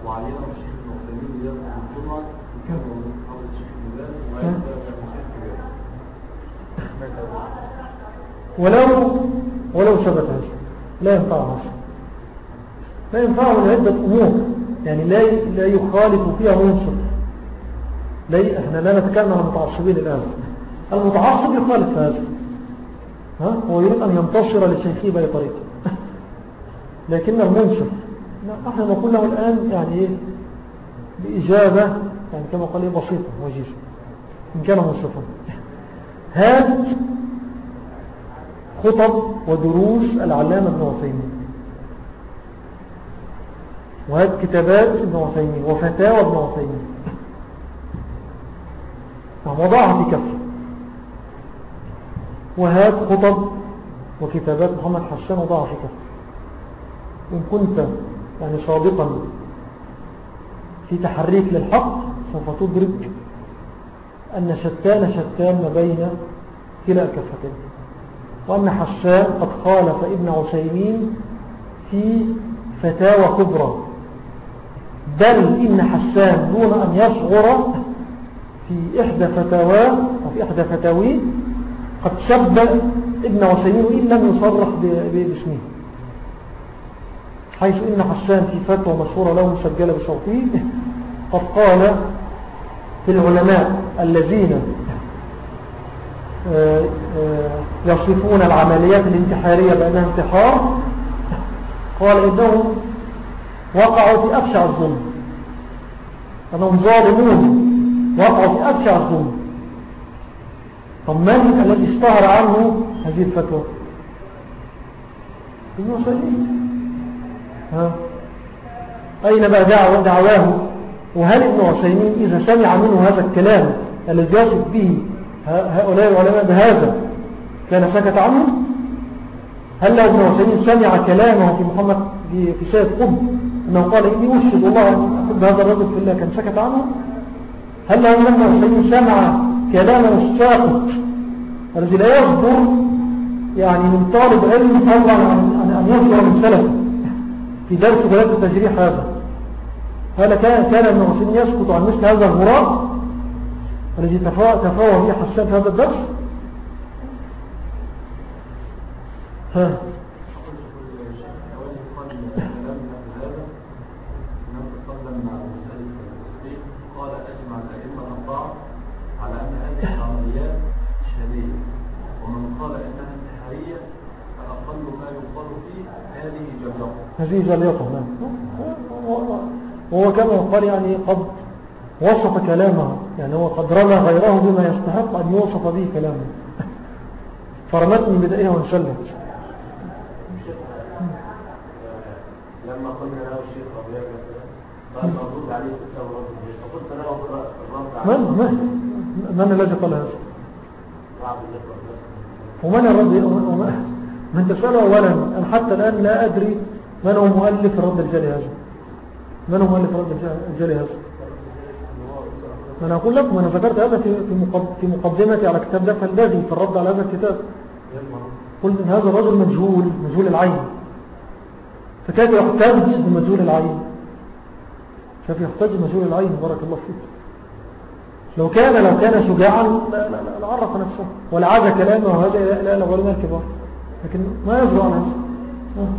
وعلينا الشيخ المسلمين يذكر الجمعة كان من الشيخ النباس ولو ولو ثبت هذا لا ينفع هذا لا ينفعه لعدة أمور يعني لا لا يخالف فيها منصف لا إحنا لا نتكلم عن المتعصبين الآن. المتعصب يخالف هذا. ها؟ هو يريد أن ينتصر لشيخه بأي طريقة. لكن المنصف إحنا نقول له الآن يعني إيه؟ بإجابة يعني كما قال إيه؟ بسيطة وجيزة. إن كان منصفا هذا خطب ودروس العلامة ابن عثيمين. وهذه كتابات ابن عثيمين وفتاوى ابن عثيمين. وضعها في كفر وهذه خطب وكتابات محمد حسان وضعها في كفر إن كنت يعني صادقا في تحريك للحق سوف تدرك أن شتان شتان ما بين كلا الكفتين وأن حسان قد خالف ابن عسيمين في فتاوى كبرى. بل إن حسان دون أن يشعر في إحدى فتاواه أو في إحدى فتاويه قد سب ابن عسيمين وإن لم يصرح باسمه. حيث إن حسان في فتوى مشهورة له مسجلة بصوته قد قال في العلماء الذين يصفون العمليات الانتحارية بأنها انتحار. قال إنهم وقعوا في أبشع الظلم. أنهم ظالمون. وقعوا في أبشع الظلم. طب من الذي اشتهر عنه هذه الفتوى؟ ابن سليم ها؟ أين بقى دعواه؟ وهل ابن عسيمين إذا سمع منه هذا الكلام الذي يصف به هؤلاء العلماء بهذا كان سكت عنه هل لو ابن عسيمين سمع كلامه في محمد في سيد قب أنه قال إني أشهد الله أحب هذا الرجل في الله كان سكت عنه هل لو ابن عسيمين سمع كلامه الساقط الذي لا يصدر يعني من طالب علم طبعا أن يصدر من سلفه في درس بلاد التجريح هذا؟ هل كان ابن عسيمين يسقط عن مثل هذا الغراب الذي تفاوى به حسان في هذا الدرس. ها. هذه زليقة نعم. وهو كما قال يعني قد وصف كلامه. يعني هو قد رمى غيره بما يستحق أن يوصف به كلامه. فرمتني بدائها وانشلت. لما قلنا له الشيخ مثلا قال مردود عليه في فقلت له الرد من؟ من؟ من الذي قال هذا؟ ومن الرد؟ من تسأل أولا أنا حتى الآن لا أدري من هو مؤلف الرد الجالي هذا. من هو مؤلف الرد الج- الجالي هذا؟ ما أنا أقول لكم أنا ذكرت هذا في في مقد- في مقدمتي على كتاب دفع الباغي في الرد على هذا الكتاب. قلت إن هذا الرجل مجهول مجهول العين. فكيف يحتج بمجهول العين؟ كيف يحتج بمجهول العين؟ بارك الله فيك. لو كان لو كان شجاعا لا لا لا لعرف نفسه. ولعاد كلامه وهذا إلى إلى العلماء الكبار. لكن ما على نفسه آه.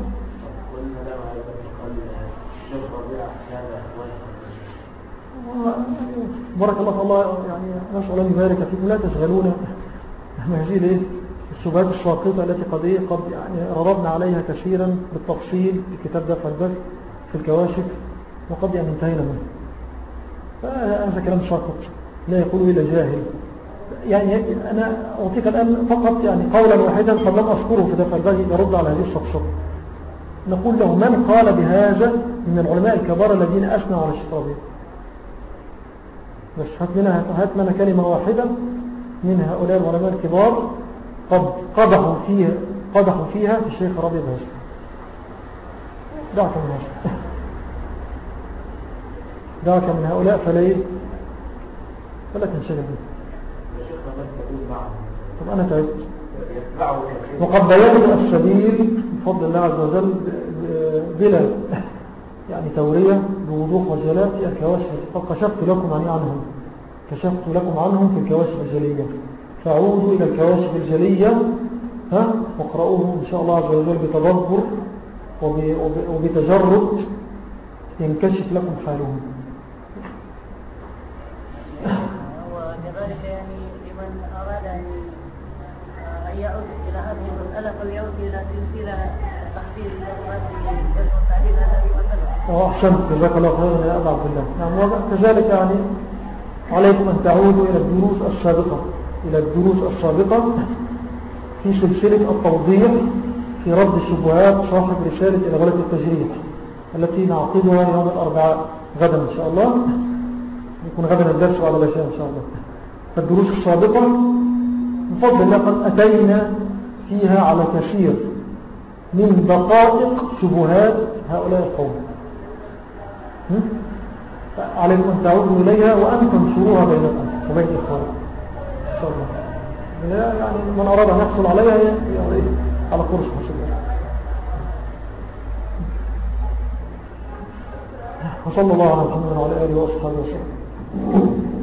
قلنا له أيضا قال الشيخ ربيع هذا بارك الله في الله يعني نسأل الله يبارك فيكم. لا تشغلونا هذه الإيه؟ الشبهات الشاقطة التي قد إيه؟ قد يعني رددنا عليها كثيرا بالتفصيل في كتاب دفع البث في الكواشف وقد يعني انتهينا منه. فهذا كلام شاقط لا يقول إلا جاهل. يعني أنا أعطيك الآن فقط يعني قولا واحدا قد لم أذكره في دفع البغي يرد على هذه الشخصة نقول له من قال بهذا من العلماء الكبار الذين أثنوا على ربيع بس هات لنا هات لنا كلمة واحدة من هؤلاء العلماء الكبار. قد قدحوا فيها قدحوا فيها في الشيخ ربيع بهذا دعك من هذا دعك من هؤلاء فلا إيه؟ فلا تنشغل به. طب أنا تعبت. وقد بينا السبيل بفضل الله عز وجل بلا يعني تورية بوضوح وجلاء في الكواشف. قد كشفت لكم عن عنهم. كشفت لكم عنهم في الكواشف الجلية. فعودوا إلى الكواشف الجلية ها؟ إن شاء الله عز وجل بتدبر وب- وب- وبتجرد ينكشف لكم حالهم. وكذلك يعني لمن أراد أن يعود إلى هذه المسألة فليعود إلى سلسلة المعلومات في التعليم. الذي وأحسنت. جزاك الله خيرا يا أبا عبد الله. نعم وكذلك يعني عليكم أن تعودوا إلى الدروس السابقة. إلى الدروس السابقة في سلسلة التوضيح في رد الشبهات صاحب رسالة إلى غلط التجريح التي نعقدها يوم الأربعاء غدا إن شاء الله. يكون غدا الدرس على العشاء إن شاء الله. فالدروس السابقة بفضل الله قد أتينا فيها على كثير من دقائق شبهات هؤلاء القوم؟ عليكم أن تعودوا إليها وأن تنشروها بينكم. وبين إخوانكم. إن شاء الله. يعني من أراد أن يحصل عليها يعني على كورس حسن وصلى الله على محمد وعلى آله وأصحابه وسلم.